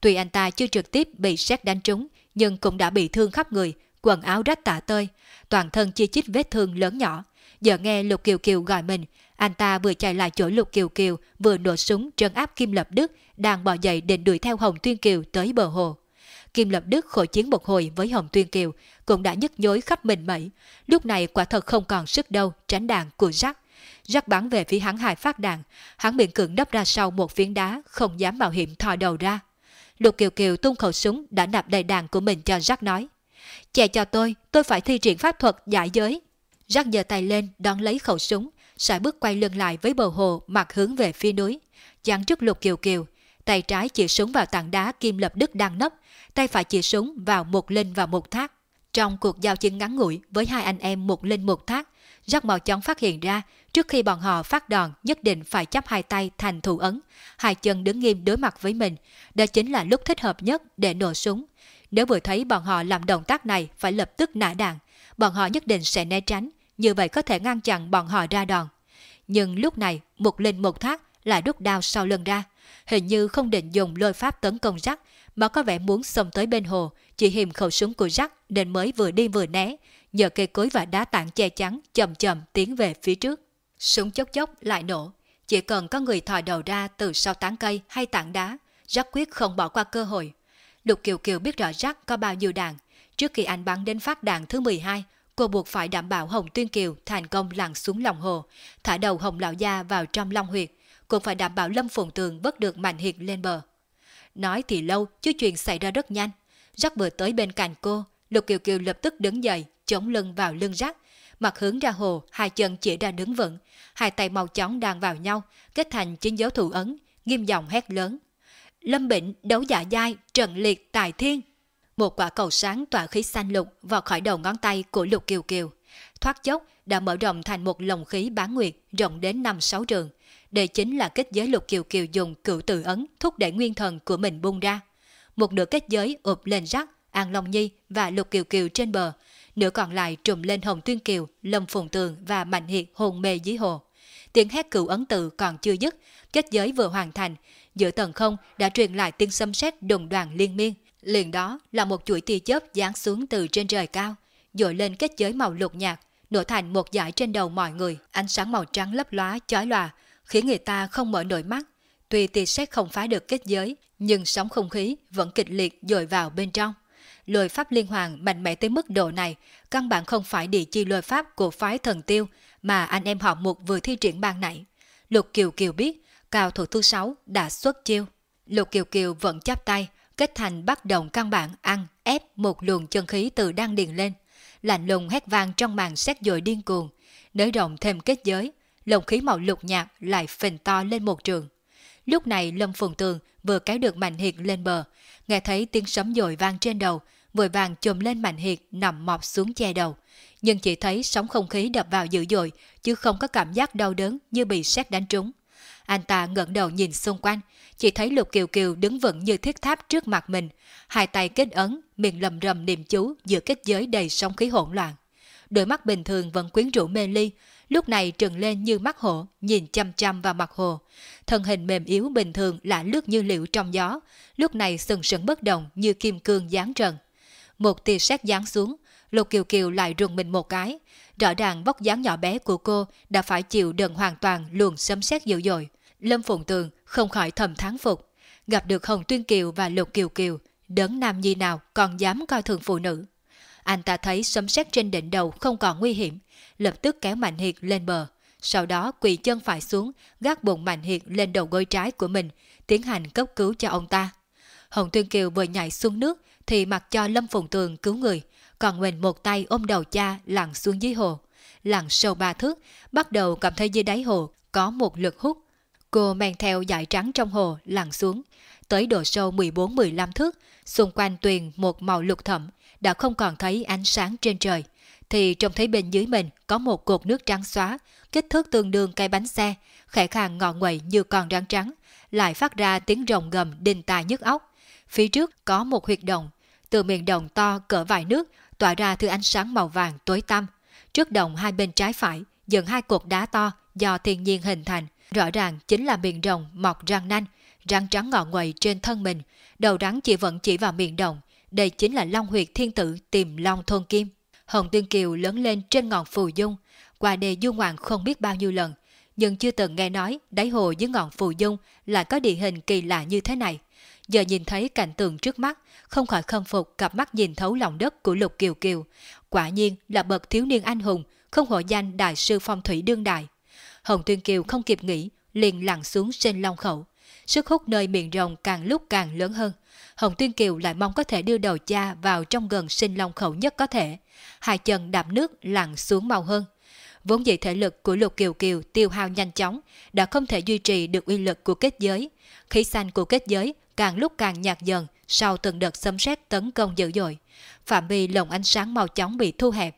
Tuy anh ta chưa trực tiếp bị xét đánh trúng, nhưng cũng đã bị thương khắp người, quần áo rách tả tơi, toàn thân chi chít vết thương lớn nhỏ. Giờ nghe Lục Kiều Kiều gọi mình, anh ta vừa chạy lại chỗ Lục Kiều Kiều, vừa nổ súng trấn áp Kim Lập Đức, đang bò dậy định đuổi theo Hồng Tuyên Kiều tới bờ hồ. Kim Lập Đức khổ chiến một hồi với Hồng Tuyên Kiều, cũng đã nhức nhối khắp mình mẩy. Lúc này quả thật không còn sức đâu tránh đạn của Jack. Jack bắn về phía hắn hai phát đạn, hắn miệng cưỡng đắp ra sau một phiến đá, không dám mạo hiểm thò đầu ra. Lục Kiều Kiều tung khẩu súng đã nạp đầy đạn của mình cho Jack nói. Chè cho tôi, tôi phải thi triển pháp thuật giải giới. Jack giơ tay lên đón lấy khẩu súng, sải bước quay lưng lại với bờ hồ mặt hướng về phía núi. Chắn trước lục kiều kiều, tay trái chỉ súng vào tảng đá kim lập đức đang nấp, tay phải chỉ súng vào một linh và một thác. Trong cuộc giao chiến ngắn ngủi với hai anh em một linh một thác, rất mau chóng phát hiện ra trước khi bọn họ phát đòn nhất định phải chắp hai tay thành thủ ấn, hai chân đứng nghiêm đối mặt với mình. Đó chính là lúc thích hợp nhất để nổ súng. Nếu vừa thấy bọn họ làm động tác này phải lập tức nã đạn, bọn họ nhất định sẽ né tránh, như vậy có thể ngăn chặn bọn họ ra đòn. Nhưng lúc này, một linh một thác lại rút đao sau lưng ra. Hình như không định dùng lôi pháp tấn công rắc, mà có vẻ muốn xông tới bên hồ, chỉ hiểm khẩu súng của rắc nên mới vừa đi vừa né, nhờ cây cối và đá tảng che chắn chậm chậm tiến về phía trước. Súng chốc chốc lại nổ, chỉ cần có người thò đầu ra từ sau tán cây hay tảng đá, rắc quyết không bỏ qua cơ hội. Lục Kiều Kiều biết rõ rắc có bao nhiêu đạn. Trước khi anh bắn đến phát đạn thứ 12, cô buộc phải đảm bảo Hồng Tuyên Kiều thành công lặn xuống lòng hồ, thả đầu Hồng Lão Gia vào trong long huyệt, cũng phải đảm bảo Lâm Phụng Tường vớt được Mạnh Hiệt lên bờ. Nói thì lâu, chứ chuyện xảy ra rất nhanh. Rắc vừa tới bên cạnh cô, Lục Kiều Kiều lập tức đứng dậy, chống lưng vào lưng rắc, mặt hướng ra hồ, hai chân chỉ ra đứng vững, hai tay màu chóng đang vào nhau, kết thành chính dấu thủ ấn, nghiêm giọng hét lớn. Lâm Bỉnh đấu giả dai, trận liệt tài thiên. Một quả cầu sáng tỏa khí xanh lục vào khỏi đầu ngón tay của Lục Kiều Kiều. Thoát chốc đã mở rộng thành một lồng khí bán nguyệt rộng đến 5-6 trường. Đây chính là kết giới Lục Kiều Kiều dùng cựu tự ấn thúc đẩy nguyên thần của mình bung ra. Một nửa kết giới ụp lên rắc, An Long Nhi và Lục Kiều Kiều trên bờ, nửa còn lại trùm lên Hồng Tuyên Kiều, Lâm Phùng Tường và Mạnh Hiệt hồn mê dưới hồ. Tiếng hét cựu ấn tự còn chưa dứt, kết giới vừa hoàn thành, giữa tầng không đã truyền lại tiếng xâm xét đồng đoàn liên miên. Liền đó là một chuỗi tia chớp giáng xuống từ trên trời cao, dội lên kết giới màu lục nhạt, nổ thành một dải trên đầu mọi người, ánh sáng màu trắng lấp lóa chói lòa, khiến người ta không mở nổi mắt. Tuy tia sét không phá được kết giới, nhưng sóng không khí vẫn kịch liệt dội vào bên trong. Lôi pháp liên hoàng mạnh mẽ tới mức độ này, căn bản không phải địa chi lôi pháp của phái thần tiêu mà anh em họ mục vừa thi triển ban nãy. Lục Kiều Kiều biết, cao thủ thứ sáu đã xuất chiêu. Lục Kiều Kiều vẫn chắp tay, kết thành bắt động căn bản ăn, ép một luồng chân khí từ đang điền lên. Lạnh lùng hét vang trong màn xét dội điên cuồng, nới rộng thêm kết giới, lồng khí màu lục nhạt lại phình to lên một trường. Lúc này Lâm Phùng Tường vừa kéo được Mạnh Hiệt lên bờ, nghe thấy tiếng sấm dội vang trên đầu, vội vàng chồm lên Mạnh Hiệt nằm mọp xuống che đầu. Nhưng chỉ thấy sóng không khí đập vào dữ dội, chứ không có cảm giác đau đớn như bị sét đánh trúng. Anh ta ngẩng đầu nhìn xung quanh, chỉ thấy Lục Kiều Kiều đứng vững như thiết tháp trước mặt mình, hai tay kết ấn, miệng lầm rầm niệm chú giữa kết giới đầy sóng khí hỗn loạn. Đôi mắt bình thường vẫn quyến rũ mê ly, lúc này trừng lên như mắt hổ, nhìn chăm chăm vào mặt hồ. Thân hình mềm yếu bình thường là lướt như liễu trong gió, lúc này sừng sững bất động như kim cương giáng trần. Một tia sét giáng xuống, Lục Kiều Kiều lại rùng mình một cái. Rõ ràng vóc dáng nhỏ bé của cô đã phải chịu đựng hoàn toàn luồng sấm sét dữ dội. Lâm Phụng Tường không khỏi thầm thán phục. Gặp được Hồng Tuyên Kiều và Lục Kiều Kiều, đấng nam nhi nào còn dám coi thường phụ nữ. Anh ta thấy sấm sét trên đỉnh đầu không còn nguy hiểm, lập tức kéo Mạnh Hiệt lên bờ. Sau đó quỳ chân phải xuống, gác bụng Mạnh Hiệt lên đầu gối trái của mình, tiến hành cấp cứu cho ông ta. Hồng Tuyên Kiều vừa nhảy xuống nước thì mặc cho Lâm phùng Tường cứu người, còn mình một tay ôm đầu cha lặn xuống dưới hồ. Lặn sâu ba thước, bắt đầu cảm thấy dưới đáy hồ có một lực hút. Cô mang theo dải trắng trong hồ lặn xuống, tới độ sâu 14-15 thước, xung quanh tuyền một màu lục thẫm, đã không còn thấy ánh sáng trên trời. Thì trông thấy bên dưới mình có một cột nước trắng xóa, kích thước tương đương cây bánh xe, khẽ khàng ngọn nguậy như con rắn trắng, lại phát ra tiếng rồng gầm đinh tai nhức óc. Phía trước có một huyệt động, từ miệng đồng to cỡ vài nước tỏa ra thứ ánh sáng màu vàng tối tăm. Trước đồng hai bên trái phải dựng hai cột đá to do thiên nhiên hình thành, rõ ràng chính là miệng rồng mọc răng nanh, răng trắng ngọn nguậy trên thân mình, đầu rắn chỉ vẫn chỉ vào miệng đồng. Đây chính là Long huyệt thiên tử tìm Long thôn kim. Hồng Tuyên Kiều lớn lên trên ngọn phù dung, qua đề du ngoạn không biết bao nhiêu lần, nhưng chưa từng nghe nói đáy hồ dưới ngọn phù dung lại có địa hình kỳ lạ như thế này. Giờ nhìn thấy cảnh tượng trước mắt, không khỏi khâm phục cặp mắt nhìn thấu lòng đất của Lục Kiều Kiều. Quả nhiên là bậc thiếu niên anh hùng, không hổ danh đại sư phong thủy đương đại. Hồng Tuyên Kiều không kịp nghĩ, liền lặn xuống trên long khẩu. Sức hút nơi miệng rồng càng lúc càng lớn hơn. Hồng Tuyên Kiều lại mong có thể đưa đầu cha vào trong gần sinh long khẩu nhất có thể. Hai chân đạp nước lặn xuống mau hơn. Vốn dĩ thể lực của Lục Kiều Kiều tiêu hao nhanh chóng, đã không thể duy trì được uy lực của kết giới. Khí xanh của kết giới càng lúc càng nhạt dần sau từng đợt xâm xét tấn công dữ dội. Phạm vi lồng ánh sáng màu chóng bị thu hẹp.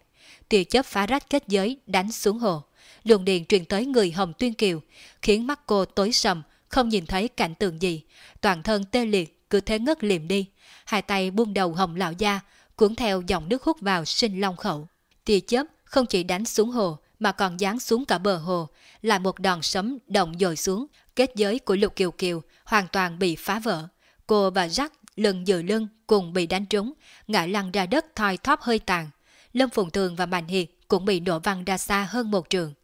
Tia chớp phá rách kết giới đánh xuống hồ. Luồng điện truyền tới người Hồng Tuyên Kiều, khiến mắt cô tối sầm, không nhìn thấy cảnh tượng gì. Toàn thân tê liệt, cứ thế ngất liệm đi. Hai tay buông đầu Hồng Lão Gia, cuốn theo dòng nước hút vào sinh long khẩu. Tia chớp không chỉ đánh xuống hồ, mà còn giáng xuống cả bờ hồ, là một đòn sấm động dồi xuống, kết giới của Lục Kiều Kiều hoàn toàn bị phá vỡ. Cô và Jack lưng dự lưng cùng bị đánh trúng, ngã lăn ra đất thoi thóp hơi tàn. Lâm Phùng Thường và Mạnh Hiệt cũng bị nổ văng ra xa hơn một trường.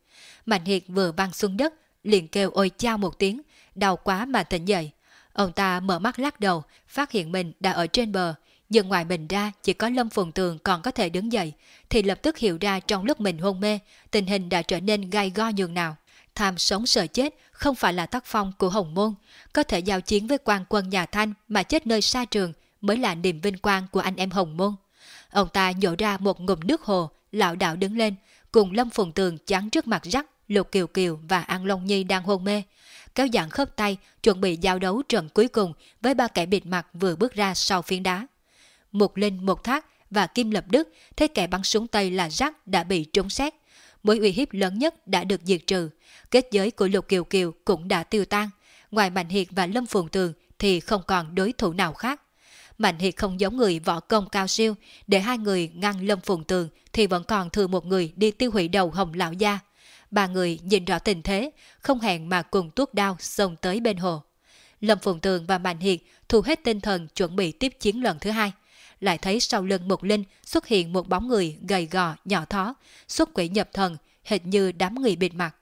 Mạnh Hiệt vừa văng xuống đất, liền kêu ôi chao một tiếng, đau quá mà tỉnh dậy. Ông ta mở mắt lắc đầu, phát hiện mình đã ở trên bờ, nhưng ngoài mình ra chỉ có Lâm Phùng Tường còn có thể đứng dậy, thì lập tức hiểu ra trong lúc mình hôn mê, tình hình đã trở nên gai go nhường nào. Tham sống sợ chết không phải là tác phong của Hồng Môn, có thể giao chiến với quan quân nhà Thanh mà chết nơi xa trường mới là niềm vinh quang của anh em Hồng Môn. Ông ta nhổ ra một ngụm nước hồ, lão đạo đứng lên, cùng Lâm Phùng Tường chắn trước mặt rắc, Lục Kiều Kiều và An Long Nhi đang hôn mê, kéo dạng khớp tay chuẩn bị giao đấu trận cuối cùng với ba kẻ bịt mặt vừa bước ra sau phiến đá. Một Linh, một Thác và Kim Lập Đức thấy kẻ bắn súng Tây là Jack đã bị trúng xét. Mối uy hiếp lớn nhất đã được diệt trừ, kết giới của Lục Kiều Kiều cũng đã tiêu tan. Ngoài Mạnh Hiệt và Lâm Phùng Tường thì không còn đối thủ nào khác. Mạnh Hiệt không giống người võ công cao siêu, để hai người ngăn Lâm Phùng Tường thì vẫn còn thừa một người đi tiêu hủy đầu Hồng Lão Gia. Ba người nhìn rõ tình thế, không hẹn mà cùng tuốt đao xông tới bên hồ. Lâm Phùng Tường và Mạnh Hiệt thu hết tinh thần chuẩn bị tiếp chiến lần thứ hai. Lại thấy sau lưng một linh xuất hiện một bóng người gầy gò, nhỏ thó, xuất quỷ nhập thần, hệt như đám người bịt mặt.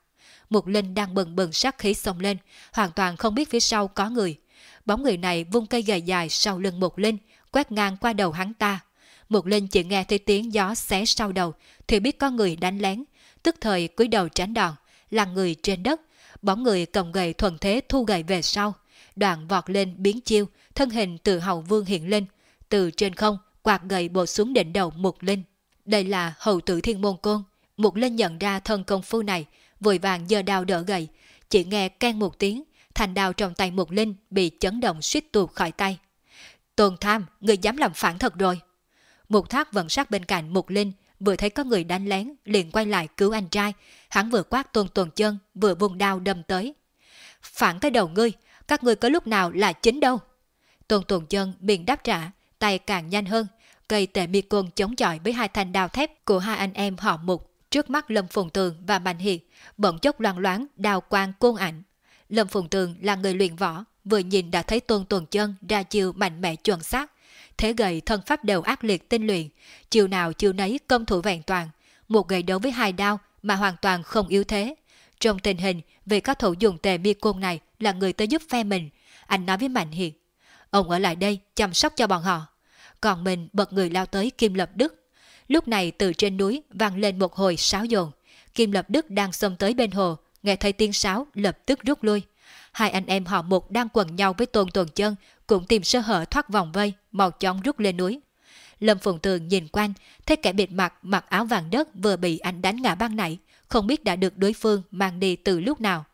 Một linh đang bừng bừng sát khí xông lên, hoàn toàn không biết phía sau có người. Bóng người này vung cây gầy dài sau lưng một linh, quét ngang qua đầu hắn ta. Một linh chỉ nghe thấy tiếng gió xé sau đầu, thì biết có người đánh lén, tức thời cúi đầu tránh đòn, là người trên đất, bóng người cầm gậy thuần thế thu gậy về sau, đoạn vọt lên biến chiêu, thân hình từ hầu vương hiện lên, từ trên không quạt gậy bổ xuống đỉnh đầu Mục Linh. Đây là hầu tử thiên môn côn. Mục Linh nhận ra thân công phu này, vội vàng giơ đao đỡ gậy, chỉ nghe can một tiếng, thành đao trong tay Mục Linh bị chấn động suýt tuột khỏi tay. Tôn Tham, người dám làm phản thật rồi. Mục Thác vẫn sát bên cạnh Mục Linh, vừa thấy có người đánh lén, liền quay lại cứu anh trai. Hắn vừa quát tuần tuần chân, vừa vùng đao đâm tới. Phản cái đầu ngươi, các ngươi có lúc nào là chính đâu. tuần tuần chân miệng đáp trả, tay càng nhanh hơn, cây tệ mi côn chống chọi với hai thanh đao thép của hai anh em họ mục. Trước mắt Lâm Phùng Tường và Mạnh Hiệt, bỗng chốc loan loáng đào quang côn ảnh. Lâm Phùng Tường là người luyện võ, vừa nhìn đã thấy tôn tuần chân ra chiều mạnh mẽ chuẩn xác, thế gầy thân pháp đều ác liệt tinh luyện, chiều nào chiều nấy công thủ vẹn toàn, một gầy đấu với hai đao mà hoàn toàn không yếu thế. Trong tình hình, vì các thủ dùng tề mi côn này là người tới giúp phe mình, anh nói với Mạnh Hiền. Ông ở lại đây chăm sóc cho bọn họ. Còn mình bật người lao tới Kim Lập Đức. Lúc này từ trên núi vang lên một hồi sáo dồn. Kim Lập Đức đang xông tới bên hồ, nghe thấy tiếng sáo lập tức rút lui. Hai anh em họ một đang quần nhau với Tôn Tuần Chân, cũng tìm sơ hở thoát vòng vây, mau chóng rút lên núi. Lâm Phụng Tường nhìn quanh, thấy kẻ bịt mặt mặc áo vàng đất vừa bị anh đánh ngã ban nãy, không biết đã được đối phương mang đi từ lúc nào.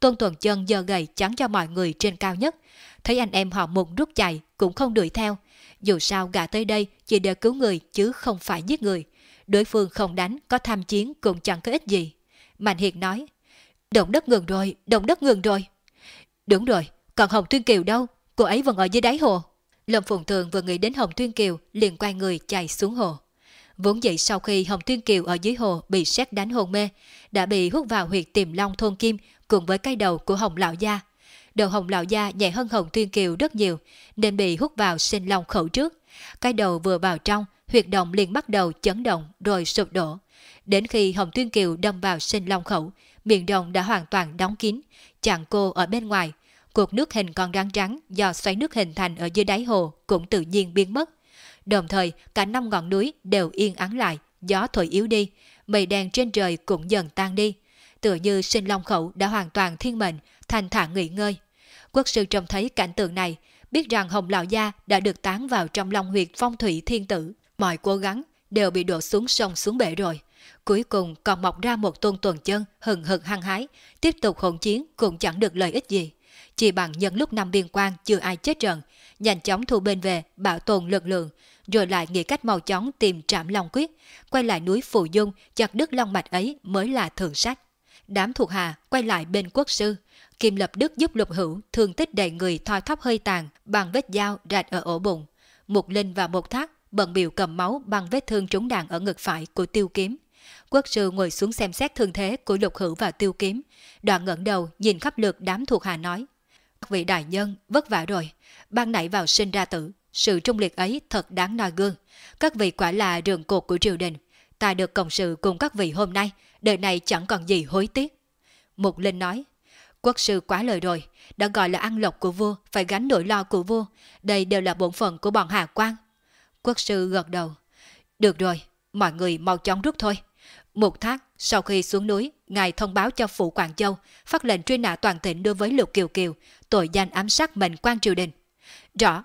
Tôn Tuần Chân giờ gầy chắn cho mọi người trên cao nhất, thấy anh em họ mụn rút chạy cũng không đuổi theo. Dù sao gã tới đây chỉ để cứu người chứ không phải giết người. Đối phương không đánh, có tham chiến cũng chẳng có ích gì. Mạnh Hiệt nói, động đất ngừng rồi, động đất ngừng rồi. Đúng rồi, còn Hồng Tuyên Kiều đâu? Cô ấy vẫn ở dưới đáy hồ. Lâm Phụng Thường vừa nghĩ đến Hồng Tuyên Kiều liền quay người chạy xuống hồ. Vốn dậy sau khi Hồng Tuyên Kiều ở dưới hồ bị sét đánh hôn mê, đã bị hút vào huyệt tiềm long thôn kim cùng với cái đầu của Hồng Lão Gia. Đầu Hồng Lão Gia nhẹ hơn Hồng Tuyên Kiều rất nhiều nên bị hút vào sinh long khẩu trước. Cái đầu vừa vào trong, huyệt động liền bắt đầu chấn động rồi sụp đổ. Đến khi Hồng Tuyên Kiều đâm vào sinh long khẩu, miệng đồng đã hoàn toàn đóng kín, chặn cô ở bên ngoài. Cột nước hình con rắn trắng do xoáy nước hình thành ở dưới đáy hồ cũng tự nhiên biến mất. Đồng thời, cả năm ngọn núi đều yên ắng lại, gió thổi yếu đi, mây đen trên trời cũng dần tan đi. Tựa như sinh long khẩu đã hoàn toàn thiên mệnh, thành thản nghỉ ngơi. Quốc sư trông thấy cảnh tượng này, biết rằng Hồng Lão Gia đã được tán vào trong long huyệt phong thủy thiên tử. Mọi cố gắng đều bị đổ xuống sông xuống bể rồi. Cuối cùng còn mọc ra một tôn tuần chân hừng hực hăng hái, tiếp tục hỗn chiến cũng chẳng được lợi ích gì. Chỉ bằng nhân lúc năm biên quan chưa ai chết trận, nhanh chóng thu bên về, bảo tồn lực lượng, rồi lại nghĩ cách mau chóng tìm trạm long quyết, quay lại núi Phù Dung, chặt đứt long mạch ấy mới là thường sách. Đám thuộc hạ quay lại bên quốc sư, Kim Lập Đức giúp lục hữu thương tích đầy người thoi thóp hơi tàn bằng vết dao rạch ở ổ bụng. Một linh và một thác bận biểu cầm máu bằng vết thương trúng đạn ở ngực phải của tiêu kiếm. Quốc sư ngồi xuống xem xét thương thế của lục hữu và tiêu kiếm. Đoạn ngẩng đầu nhìn khắp lượt đám thuộc hạ nói. Các vị đại nhân vất vả rồi. Ban nãy vào sinh ra tử. Sự trung liệt ấy thật đáng noi gương. Các vị quả là rường cột của triều đình. Ta được cộng sự cùng các vị hôm nay. Đời này chẳng còn gì hối tiếc. Mục Linh nói. Quốc sư quá lời rồi, đã gọi là ăn lộc của vua, phải gánh nỗi lo của vua. Đây đều là bổn phận của bọn hạ quan. Quốc sư gật đầu. Được rồi, mọi người mau chóng rút thôi. Một thác, sau khi xuống núi, ngài thông báo cho phủ Quảng Châu, phát lệnh truy nã toàn tỉnh đối với Lục Kiều Kiều, tội danh ám sát mệnh quan triều đình. Rõ.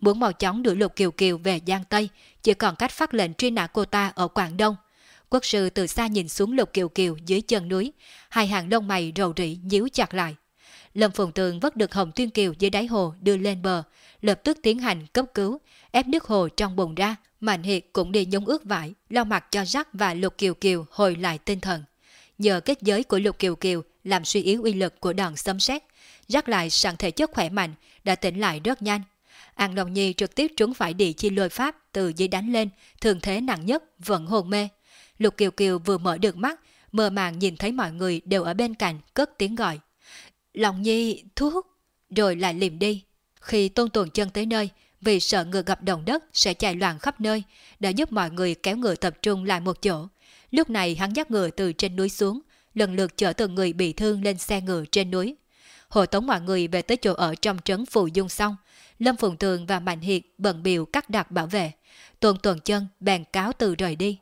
Muốn mau chóng đuổi Lục Kiều Kiều về Giang Tây, chỉ còn cách phát lệnh truy nã cô ta ở Quảng Đông. Quốc sư từ xa nhìn xuống Lục Kiều Kiều dưới chân núi, hai hàng lông mày rầu rĩ nhíu chặt lại. Lâm Phùng Tường vất được Hồng Tuyên Kiều dưới đáy hồ đưa lên bờ, lập tức tiến hành cấp cứu, ép nước hồ trong bồn ra. Mạnh Hiệt cũng đi nhúng ướt vải, lau mặt cho Jack và Lục Kiều Kiều hồi lại tinh thần. Nhờ kết giới của Lục Kiều Kiều làm suy yếu uy lực của đòn xâm xét, Jack lại sẵn thể chất khỏe mạnh, đã tỉnh lại rất nhanh. An long Nhi trực tiếp trúng phải địa chi lôi pháp từ dưới đánh lên, thường thế nặng nhất, vẫn hồn mê. Lục Kiều Kiều vừa mở được mắt, mơ màng nhìn thấy mọi người đều ở bên cạnh cất tiếng gọi. long Nhi, thuốc, rồi lại liềm đi. Khi tôn tuần chân tới nơi, vì sợ ngựa gặp động đất sẽ chạy loạn khắp nơi, đã giúp mọi người kéo ngựa tập trung lại một chỗ. Lúc này hắn dắt ngựa từ trên núi xuống, lần lượt chở từng người bị thương lên xe ngựa trên núi. Hộ tống mọi người về tới chỗ ở trong trấn Phù Dung xong, Lâm Phùng Tường và Mạnh Hiệt bận biểu cắt đặt bảo vệ. Tuần Tuần Chân bèn cáo từ rời đi.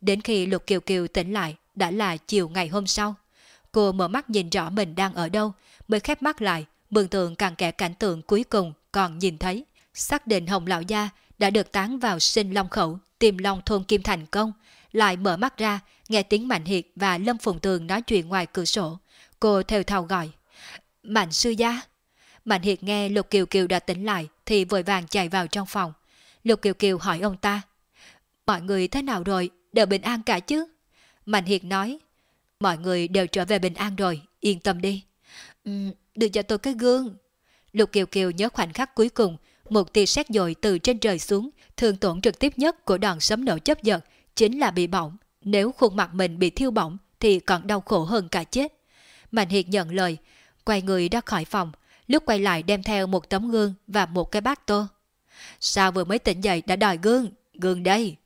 Đến khi Lục Kiều Kiều tỉnh lại, đã là chiều ngày hôm sau. Cô mở mắt nhìn rõ mình đang ở đâu, mới khép mắt lại, mường tượng càng kẻ cảnh tượng cuối cùng còn nhìn thấy. Xác định Hồng Lão Gia đã được tán vào sinh long khẩu, tìm long thôn kim thành công. Lại mở mắt ra, nghe tiếng Mạnh Hiệt và Lâm Phùng Tường nói chuyện ngoài cửa sổ. Cô theo thào gọi. Mạnh sư gia. Mạnh Hiệt nghe Lục Kiều Kiều đã tỉnh lại thì vội vàng chạy vào trong phòng. Lục Kiều Kiều hỏi ông ta. Mọi người thế nào rồi, đều bình an cả chứ? Mạnh Hiệt nói. Mọi người đều trở về bình an rồi, yên tâm đi. Ừ, đưa cho tôi cái gương. Lục Kiều Kiều nhớ khoảnh khắc cuối cùng, một tia sét dội từ trên trời xuống, thương tổn trực tiếp nhất của đòn sấm nổ chấp giật chính là bị bỏng. Nếu khuôn mặt mình bị thiêu bỏng thì còn đau khổ hơn cả chết. Mạnh Hiệt nhận lời, quay người ra khỏi phòng, lúc quay lại đem theo một tấm gương và một cái bát tô. Sao vừa mới tỉnh dậy đã đòi gương? Gương đây.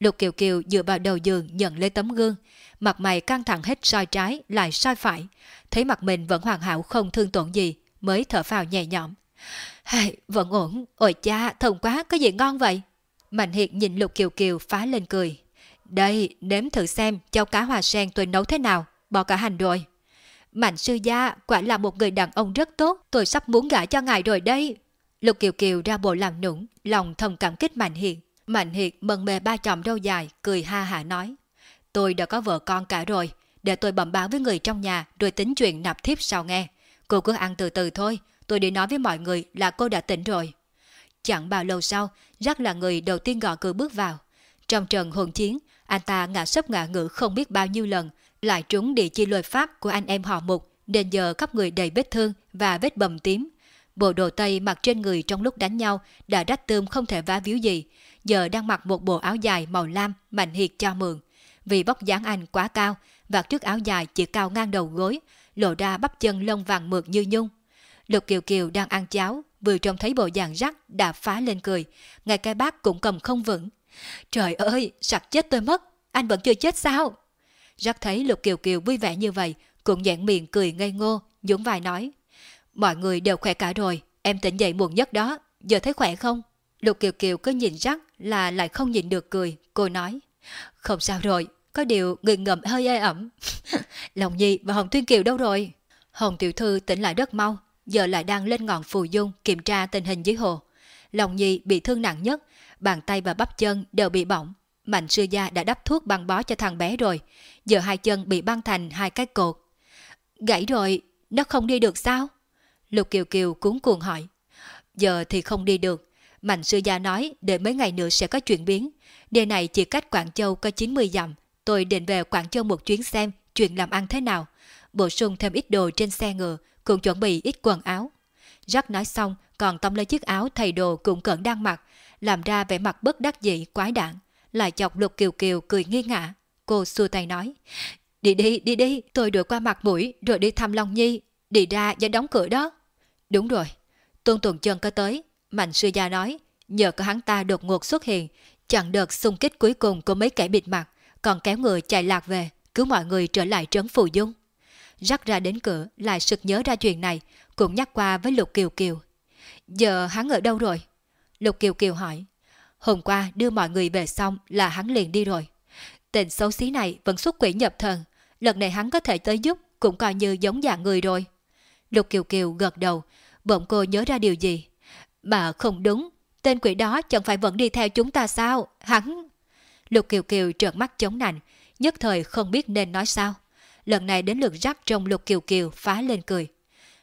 Lục Kiều Kiều dựa vào đầu giường nhận lấy tấm gương, mặt mày căng thẳng hết soi trái lại soi phải, thấy mặt mình vẫn hoàn hảo không thương tổn gì, mới thở phào nhẹ nhõm. Hey, vẫn ổn, ôi cha, thơm quá, có gì ngon vậy? Mạnh Hiệt nhìn Lục Kiều Kiều phá lên cười. Đây, nếm thử xem cháu cá hòa sen tôi nấu thế nào, bỏ cả hành rồi. Mạnh sư gia quả là một người đàn ông rất tốt, tôi sắp muốn gả cho ngài rồi đây. Lục Kiều Kiều ra bộ làm nũng, lòng thầm cảm kích Mạnh Hiệt. Mạnh Hiệt mần mề ba chòm râu dài, cười ha hả nói. Tôi đã có vợ con cả rồi, để tôi bẩm báo với người trong nhà rồi tính chuyện nạp thiếp sau nghe. Cô cứ ăn từ từ thôi, tôi đi nói với mọi người là cô đã tỉnh rồi. Chẳng bao lâu sau, Rắc là người đầu tiên gõ cửa bước vào. Trong trận hồn chiến, anh ta ngã sấp ngã ngữ không biết bao nhiêu lần, lại trúng địa chi lôi pháp của anh em họ mục, nên giờ khắp người đầy vết thương và vết bầm tím. Bộ đồ tây mặc trên người trong lúc đánh nhau đã rách tươm không thể vá víu gì, giờ đang mặc một bộ áo dài màu lam mạnh hiệt cho mượn. Vì bóc dáng anh quá cao, vạt trước áo dài chỉ cao ngang đầu gối, lộ ra bắp chân lông vàng mượt như nhung. Lục Kiều Kiều đang ăn cháo, vừa trông thấy bộ dạng rắc đã phá lên cười, ngay cái bát cũng cầm không vững. Trời ơi, sặc chết tôi mất, anh vẫn chưa chết sao? Rắc thấy Lục Kiều Kiều vui vẻ như vậy, cũng nhãn miệng cười ngây ngô, nhún vai nói. Mọi người đều khỏe cả rồi, em tỉnh dậy muộn nhất đó, giờ thấy khỏe không? Lục Kiều Kiều cứ nhìn rắc là lại không nhìn được cười, cô nói. Không sao rồi, có điều người ngậm hơi ê ẩm. Lòng Nhi và Hồng Tuyên Kiều đâu rồi? Hồng Tiểu Thư tỉnh lại rất mau, giờ lại đang lên ngọn phù dung kiểm tra tình hình dưới hồ. Lòng Nhi bị thương nặng nhất, bàn tay và bắp chân đều bị bỏng. Mạnh sư gia đã đắp thuốc băng bó cho thằng bé rồi, giờ hai chân bị băng thành hai cái cột. Gãy rồi, nó không đi được sao? Lục Kiều Kiều cuốn cuồng hỏi. Giờ thì không đi được, Mạnh sư gia nói để mấy ngày nữa sẽ có chuyển biến. Đề này chỉ cách Quảng Châu có 90 dặm. Tôi định về Quảng Châu một chuyến xem chuyện làm ăn thế nào. Bổ sung thêm ít đồ trên xe ngựa, cũng chuẩn bị ít quần áo. Jack nói xong, còn tông lấy chiếc áo thầy đồ cũng cẩn đang mặc, làm ra vẻ mặt bất đắc dĩ quái đản, lại chọc lục kiều kiều cười nghi ngã. Cô xua tay nói, đi đi, đi đi, tôi đuổi qua mặt mũi rồi đi thăm Long Nhi, đi ra và đóng cửa đó. Đúng rồi, Tôn Tuần Chân có tới, Mạnh Sư Gia nói, nhờ có hắn ta đột ngột xuất hiện, chặn đợt xung kích cuối cùng của mấy kẻ bịt mặt, còn kéo người chạy lạc về, cứu mọi người trở lại trấn Phù Dung rắc ra đến cửa lại sực nhớ ra chuyện này, cũng nhắc qua với Lục Kiều Kiều. Giờ hắn ở đâu rồi? Lục Kiều Kiều hỏi. Hôm qua đưa mọi người về xong là hắn liền đi rồi. Tên xấu xí này vẫn xuất quỷ nhập thần. Lần này hắn có thể tới giúp cũng coi như giống dạng người rồi. Lục Kiều Kiều gật đầu, bỗng cô nhớ ra điều gì. Mà không đúng, tên quỷ đó chẳng phải vẫn đi theo chúng ta sao? Hắn... Lục Kiều Kiều trợn mắt chống nạnh, nhất thời không biết nên nói sao. Lần này đến lượt rắc trong Lục Kiều Kiều phá lên cười.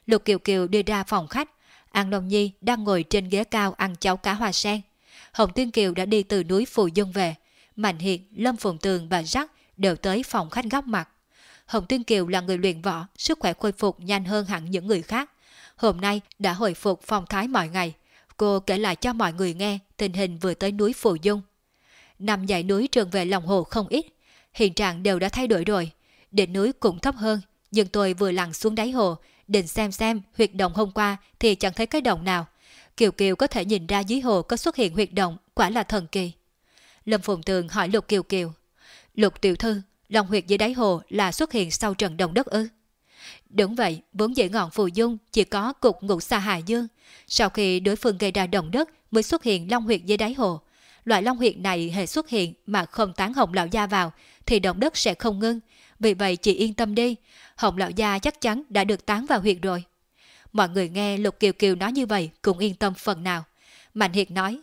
Lục Kiều Kiều đi ra phòng khách, An Long Nhi đang ngồi trên ghế cao ăn cháo cá hoa sen. Hồng Tiên Kiều đã đi từ núi Phù Dung về. Mạnh hiện Lâm Phùng Tường và Rắc đều tới phòng khách góc mặt. Hồng Tiên Kiều là người luyện võ, sức khỏe khôi phục nhanh hơn hẳn những người khác. Hôm nay đã hồi phục phong thái mọi ngày. Cô kể lại cho mọi người nghe tình hình vừa tới núi Phù Dung. Nằm dãy núi trường về lòng hồ không ít. Hiện trạng đều đã thay đổi rồi. Đỉnh núi cũng thấp hơn, nhưng tôi vừa lặn xuống đáy hồ, định xem xem huyệt động hôm qua thì chẳng thấy cái động nào. Kiều Kiều có thể nhìn ra dưới hồ có xuất hiện huyệt động, quả là thần kỳ. Lâm Phùng Tường hỏi Lục Kiều Kiều. Lục tiểu thư, lòng huyệt dưới đáy hồ là xuất hiện sau trận động đất ư? Đúng vậy, vốn dĩ ngọn phù dung chỉ có cục ngũ xa hà dương. Sau khi đối phương gây ra động đất mới xuất hiện long huyệt dưới đáy hồ. Loại long huyệt này hệ xuất hiện mà không tán hồng lão gia vào thì động đất sẽ không ngưng. Vì vậy chị yên tâm đi, hồng lão gia chắc chắn đã được tán vào huyệt rồi. Mọi người nghe Lục Kiều Kiều nói như vậy cũng yên tâm phần nào. Mạnh Hiệt nói,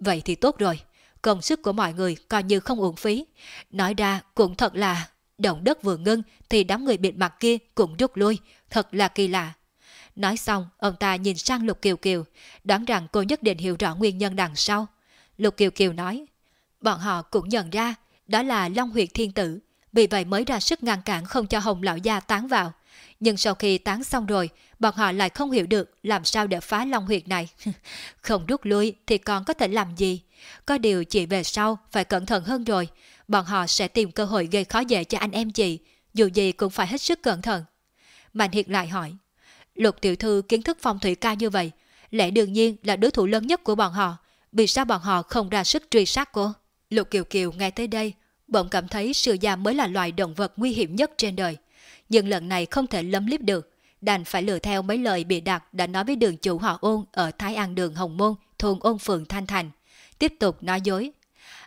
vậy thì tốt rồi, công sức của mọi người coi như không uổng phí. Nói ra cũng thật là, động đất vừa ngưng thì đám người bịt mặt kia cũng rút lui, thật là kỳ lạ. Nói xong, ông ta nhìn sang Lục Kiều Kiều, đoán rằng cô nhất định hiểu rõ nguyên nhân đằng sau. Lục Kiều Kiều nói, bọn họ cũng nhận ra đó là Long Huyệt Thiên Tử, vì vậy mới ra sức ngăn cản không cho Hồng Lão Gia tán vào. Nhưng sau khi tán xong rồi, bọn họ lại không hiểu được làm sao để phá Long Huyệt này. không rút lui thì còn có thể làm gì? Có điều chị về sau phải cẩn thận hơn rồi, bọn họ sẽ tìm cơ hội gây khó dễ cho anh em chị, dù gì cũng phải hết sức cẩn thận. Mạnh Hiệt lại hỏi, Lục tiểu thư kiến thức phong thủy ca như vậy, lẽ đương nhiên là đối thủ lớn nhất của bọn họ, vì sao bọn họ không ra sức truy sát cô? Lục Kiều Kiều nghe tới đây, bỗng cảm thấy sư gia mới là loài động vật nguy hiểm nhất trên đời. Nhưng lần này không thể lấm líp được, đành phải lừa theo mấy lời bị đặt đã nói với đường chủ họ ôn ở Thái An đường Hồng Môn, thôn ôn phường Thanh Thành. Tiếp tục nói dối.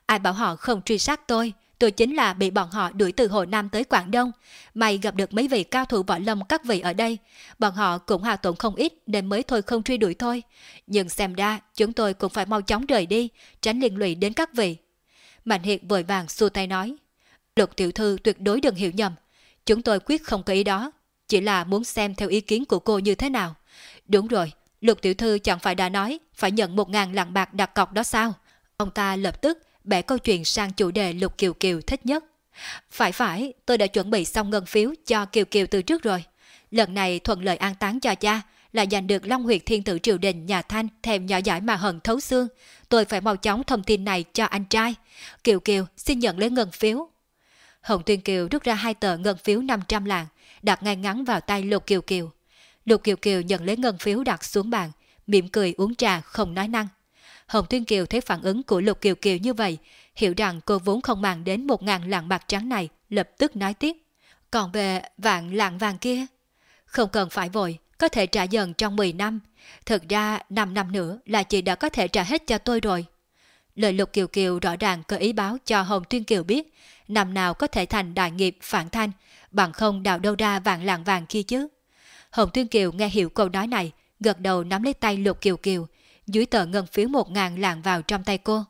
Ai bảo họ không truy sát tôi, tôi chính là bị bọn họ đuổi từ Hồ Nam tới Quảng Đông. May gặp được mấy vị cao thủ võ lâm các vị ở đây. Bọn họ cũng hao tổn không ít nên mới thôi không truy đuổi thôi. Nhưng xem ra chúng tôi cũng phải mau chóng rời đi, tránh liên lụy đến các vị. Mạnh Hiệt vội vàng xua tay nói. Lục tiểu thư tuyệt đối đừng hiểu nhầm. Chúng tôi quyết không có ý đó. Chỉ là muốn xem theo ý kiến của cô như thế nào. Đúng rồi, lục tiểu thư chẳng phải đã nói phải nhận một ngàn lạng bạc đặt cọc đó sao? Ông ta lập tức bẻ câu chuyện sang chủ đề Lục Kiều Kiều thích nhất. Phải phải, tôi đã chuẩn bị xong ngân phiếu cho Kiều Kiều từ trước rồi. Lần này thuận lợi an táng cho cha, là giành được Long Huyệt Thiên Tử Triều Đình nhà Thanh thèm nhỏ giải mà hận thấu xương. Tôi phải mau chóng thông tin này cho anh trai. Kiều Kiều xin nhận lấy ngân phiếu. Hồng Tuyên Kiều rút ra hai tờ ngân phiếu 500 lạng, đặt ngay ngắn vào tay Lục Kiều Kiều. Lục Kiều Kiều nhận lấy ngân phiếu đặt xuống bàn, mỉm cười uống trà không nói năng. Hồng Tuyên Kiều thấy phản ứng của Lục Kiều Kiều như vậy, hiểu rằng cô vốn không mang đến một ngàn lạng bạc trắng này, lập tức nói tiếp. Còn về vạn lạng vàng kia, không cần phải vội, có thể trả dần trong 10 năm. Thực ra 5 năm nữa là chị đã có thể trả hết cho tôi rồi. Lời Lục Kiều Kiều rõ ràng cơ ý báo cho Hồng Tuyên Kiều biết năm nào có thể thành đại nghiệp phản thanh, bằng không đào đâu ra vàng lạng vàng kia chứ. Hồng Tuyên Kiều nghe hiểu câu nói này, gật đầu nắm lấy tay Lục Kiều Kiều, dưới tờ ngân phiếu một ngàn lạng vào trong tay cô.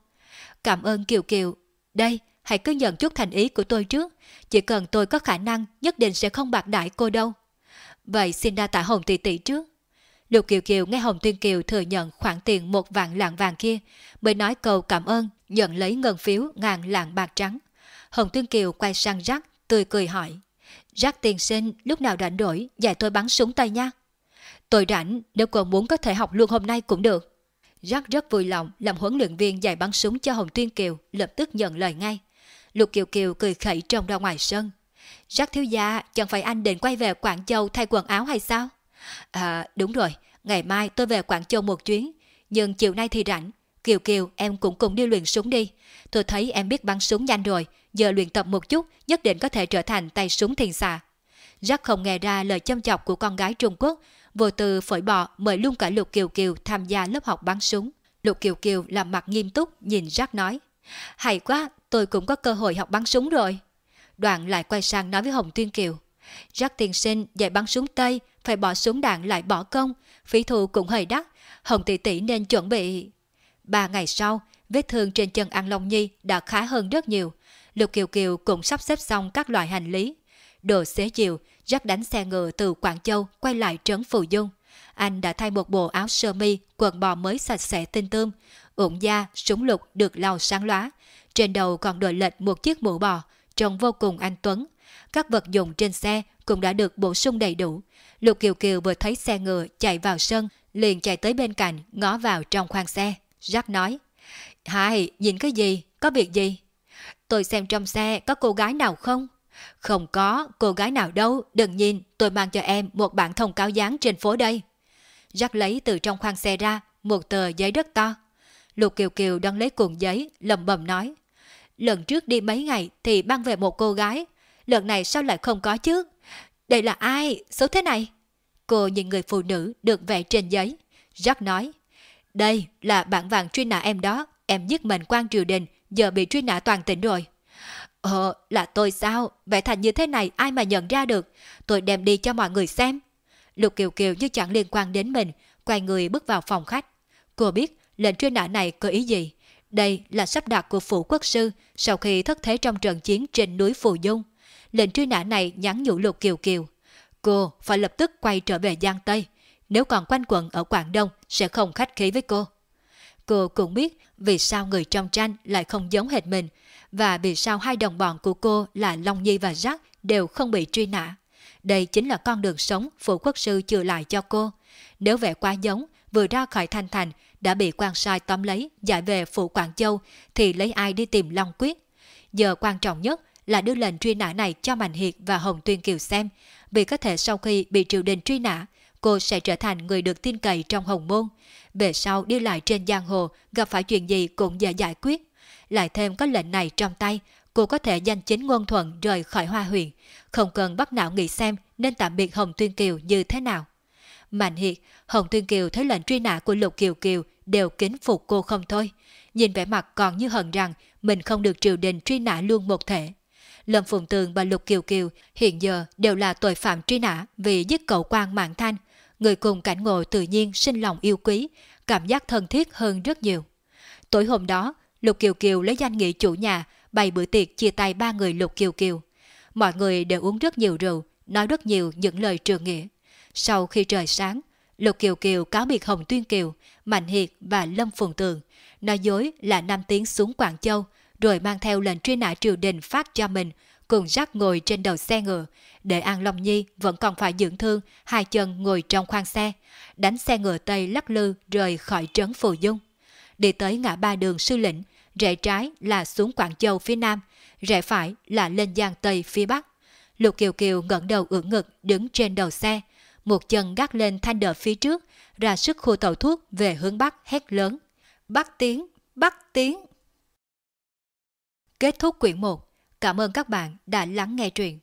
Cảm ơn Kiều Kiều. Đây, hãy cứ nhận chút thành ý của tôi trước. Chỉ cần tôi có khả năng, nhất định sẽ không bạc đãi cô đâu. Vậy xin đa tạ Hồng tỷ tỷ trước. Lục Kiều Kiều nghe Hồng Tuyên Kiều thừa nhận khoản tiền một vạn lạng vàng kia, mới nói cầu cảm ơn, nhận lấy ngân phiếu ngàn lạng bạc trắng. Hồng Tuyên Kiều quay sang Jack, tươi cười hỏi. Jack tiền sinh lúc nào rảnh đổi, dạy tôi bắn súng tay nha. Tôi rảnh, nếu cô muốn có thể học luôn hôm nay cũng được. Jack rất vui lòng làm huấn luyện viên dạy bắn súng cho Hồng Tuyên Kiều, lập tức nhận lời ngay. Lục Kiều Kiều cười khẩy trong ra ngoài sân. Rắc thiếu gia, chẳng phải anh định quay về Quảng Châu thay quần áo hay sao? À, đúng rồi, ngày mai tôi về Quảng Châu một chuyến, nhưng chiều nay thì rảnh. Kiều Kiều, em cũng cùng đi luyện súng đi. Tôi thấy em biết bắn súng nhanh rồi, giờ luyện tập một chút, nhất định có thể trở thành tay súng thiền xạ. Giác không nghe ra lời châm chọc của con gái Trung Quốc, vô từ phổi bọ mời luôn cả Lục Kiều Kiều tham gia lớp học bắn súng. Lục Kiều Kiều làm mặt nghiêm túc nhìn Giác nói, hay quá, tôi cũng có cơ hội học bắn súng rồi. Đoạn lại quay sang nói với Hồng Tuyên Kiều, Jack tiền sinh dạy bắn súng Tây, phải bỏ súng đạn lại bỏ công, phí thù cũng hơi đắt, Hồng tỷ tỷ nên chuẩn bị. Ba ngày sau, vết thương trên chân An Long Nhi đã khá hơn rất nhiều. Lục Kiều Kiều cũng sắp xếp xong các loại hành lý. Đồ xế chiều, Jack đánh xe ngựa từ Quảng Châu quay lại trấn Phù Dung. Anh đã thay một bộ áo sơ mi, quần bò mới sạch sẽ tinh tươm, ủng da, súng lục được lau sáng lóa. Trên đầu còn đội lệch một chiếc mũ bò, trông vô cùng anh Tuấn. Các vật dụng trên xe cũng đã được bổ sung đầy đủ. Lục Kiều Kiều vừa thấy xe ngựa chạy vào sân, liền chạy tới bên cạnh, ngó vào trong khoang xe. Jack nói, Hai, nhìn cái gì? Có việc gì? Tôi xem trong xe có cô gái nào không? Không có, cô gái nào đâu, đừng nhìn, tôi mang cho em một bản thông cáo dán trên phố đây. Jack lấy từ trong khoang xe ra một tờ giấy rất to. Lục Kiều Kiều đang lấy cuộn giấy, lầm bầm nói. Lần trước đi mấy ngày thì mang về một cô gái, lần này sao lại không có chứ? Đây là ai? Số thế này? Cô nhìn người phụ nữ được vẽ trên giấy. Jack nói, đây là bản vàng truy nã em đó, em giết mình quan triều đình, giờ bị truy nã toàn tỉnh rồi. Ờ, là tôi sao? Vẽ thành như thế này ai mà nhận ra được? Tôi đem đi cho mọi người xem. Lục Kiều Kiều như chẳng liên quan đến mình, quay người bước vào phòng khách. Cô biết lệnh truy nã này có ý gì. Đây là sắp đặt của phủ quốc sư sau khi thất thế trong trận chiến trên núi Phù Dung. Lệnh truy nã này nhắn nhủ Lục Kiều Kiều. Cô phải lập tức quay trở về Giang Tây. Nếu còn quanh quẩn ở Quảng Đông sẽ không khách khí với cô. Cô cũng biết vì sao người trong tranh lại không giống hệt mình và vì sao hai đồng bọn của cô là Long Nhi và Jack đều không bị truy nã. Đây chính là con đường sống phủ quốc sư chừa lại cho cô. Nếu vẻ quá giống, vừa ra khỏi thanh thành đã bị quan sai tóm lấy giải về phủ Quảng Châu thì lấy ai đi tìm Long Quyết. Giờ quan trọng nhất là đưa lệnh truy nã này cho Mạnh Hiệt và Hồng Tuyên Kiều xem, vì có thể sau khi bị triều đình truy nã, cô sẽ trở thành người được tin cậy trong hồng môn. Về sau đi lại trên giang hồ, gặp phải chuyện gì cũng dễ giải quyết. Lại thêm có lệnh này trong tay, cô có thể danh chính ngôn thuận rời khỏi hoa huyện, không cần bắt não nghĩ xem nên tạm biệt Hồng Tuyên Kiều như thế nào. Mạnh Hiệt, Hồng Tuyên Kiều thấy lệnh truy nã của Lục Kiều Kiều đều kính phục cô không thôi. Nhìn vẻ mặt còn như hận rằng mình không được triều đình truy nã luôn một thể. Lâm Phùng Tường và Lục Kiều Kiều hiện giờ đều là tội phạm truy nã vì giết cậu quan mạng thanh. Người cùng cảnh ngộ tự nhiên sinh lòng yêu quý, cảm giác thân thiết hơn rất nhiều. Tối hôm đó, Lục Kiều Kiều lấy danh nghĩa chủ nhà, bày bữa tiệc chia tay ba người Lục Kiều Kiều. Mọi người đều uống rất nhiều rượu, nói rất nhiều những lời trường nghĩa. Sau khi trời sáng, Lục Kiều Kiều cáo biệt Hồng Tuyên Kiều, Mạnh Hiệt và Lâm Phùng Tường, nói dối là nam tiến xuống Quảng Châu, rồi mang theo lệnh truy nã triều đình phát cho mình, cùng rắc ngồi trên đầu xe ngựa, để An Long Nhi vẫn còn phải dưỡng thương, hai chân ngồi trong khoang xe, đánh xe ngựa Tây lắc lư rời khỏi trấn Phù Dung. Đi tới ngã ba đường sư lĩnh, rẽ trái là xuống Quảng Châu phía nam, rẽ phải là lên Giang Tây phía bắc. Lục Kiều Kiều ngẩng đầu ưỡn ngực đứng trên đầu xe, một chân gác lên thanh đỡ phía trước, ra sức khu tàu thuốc về hướng bắc hét lớn. Bắc tiến, bắc tiến. Kết thúc quyển 1. Cảm ơn các bạn đã lắng nghe truyện.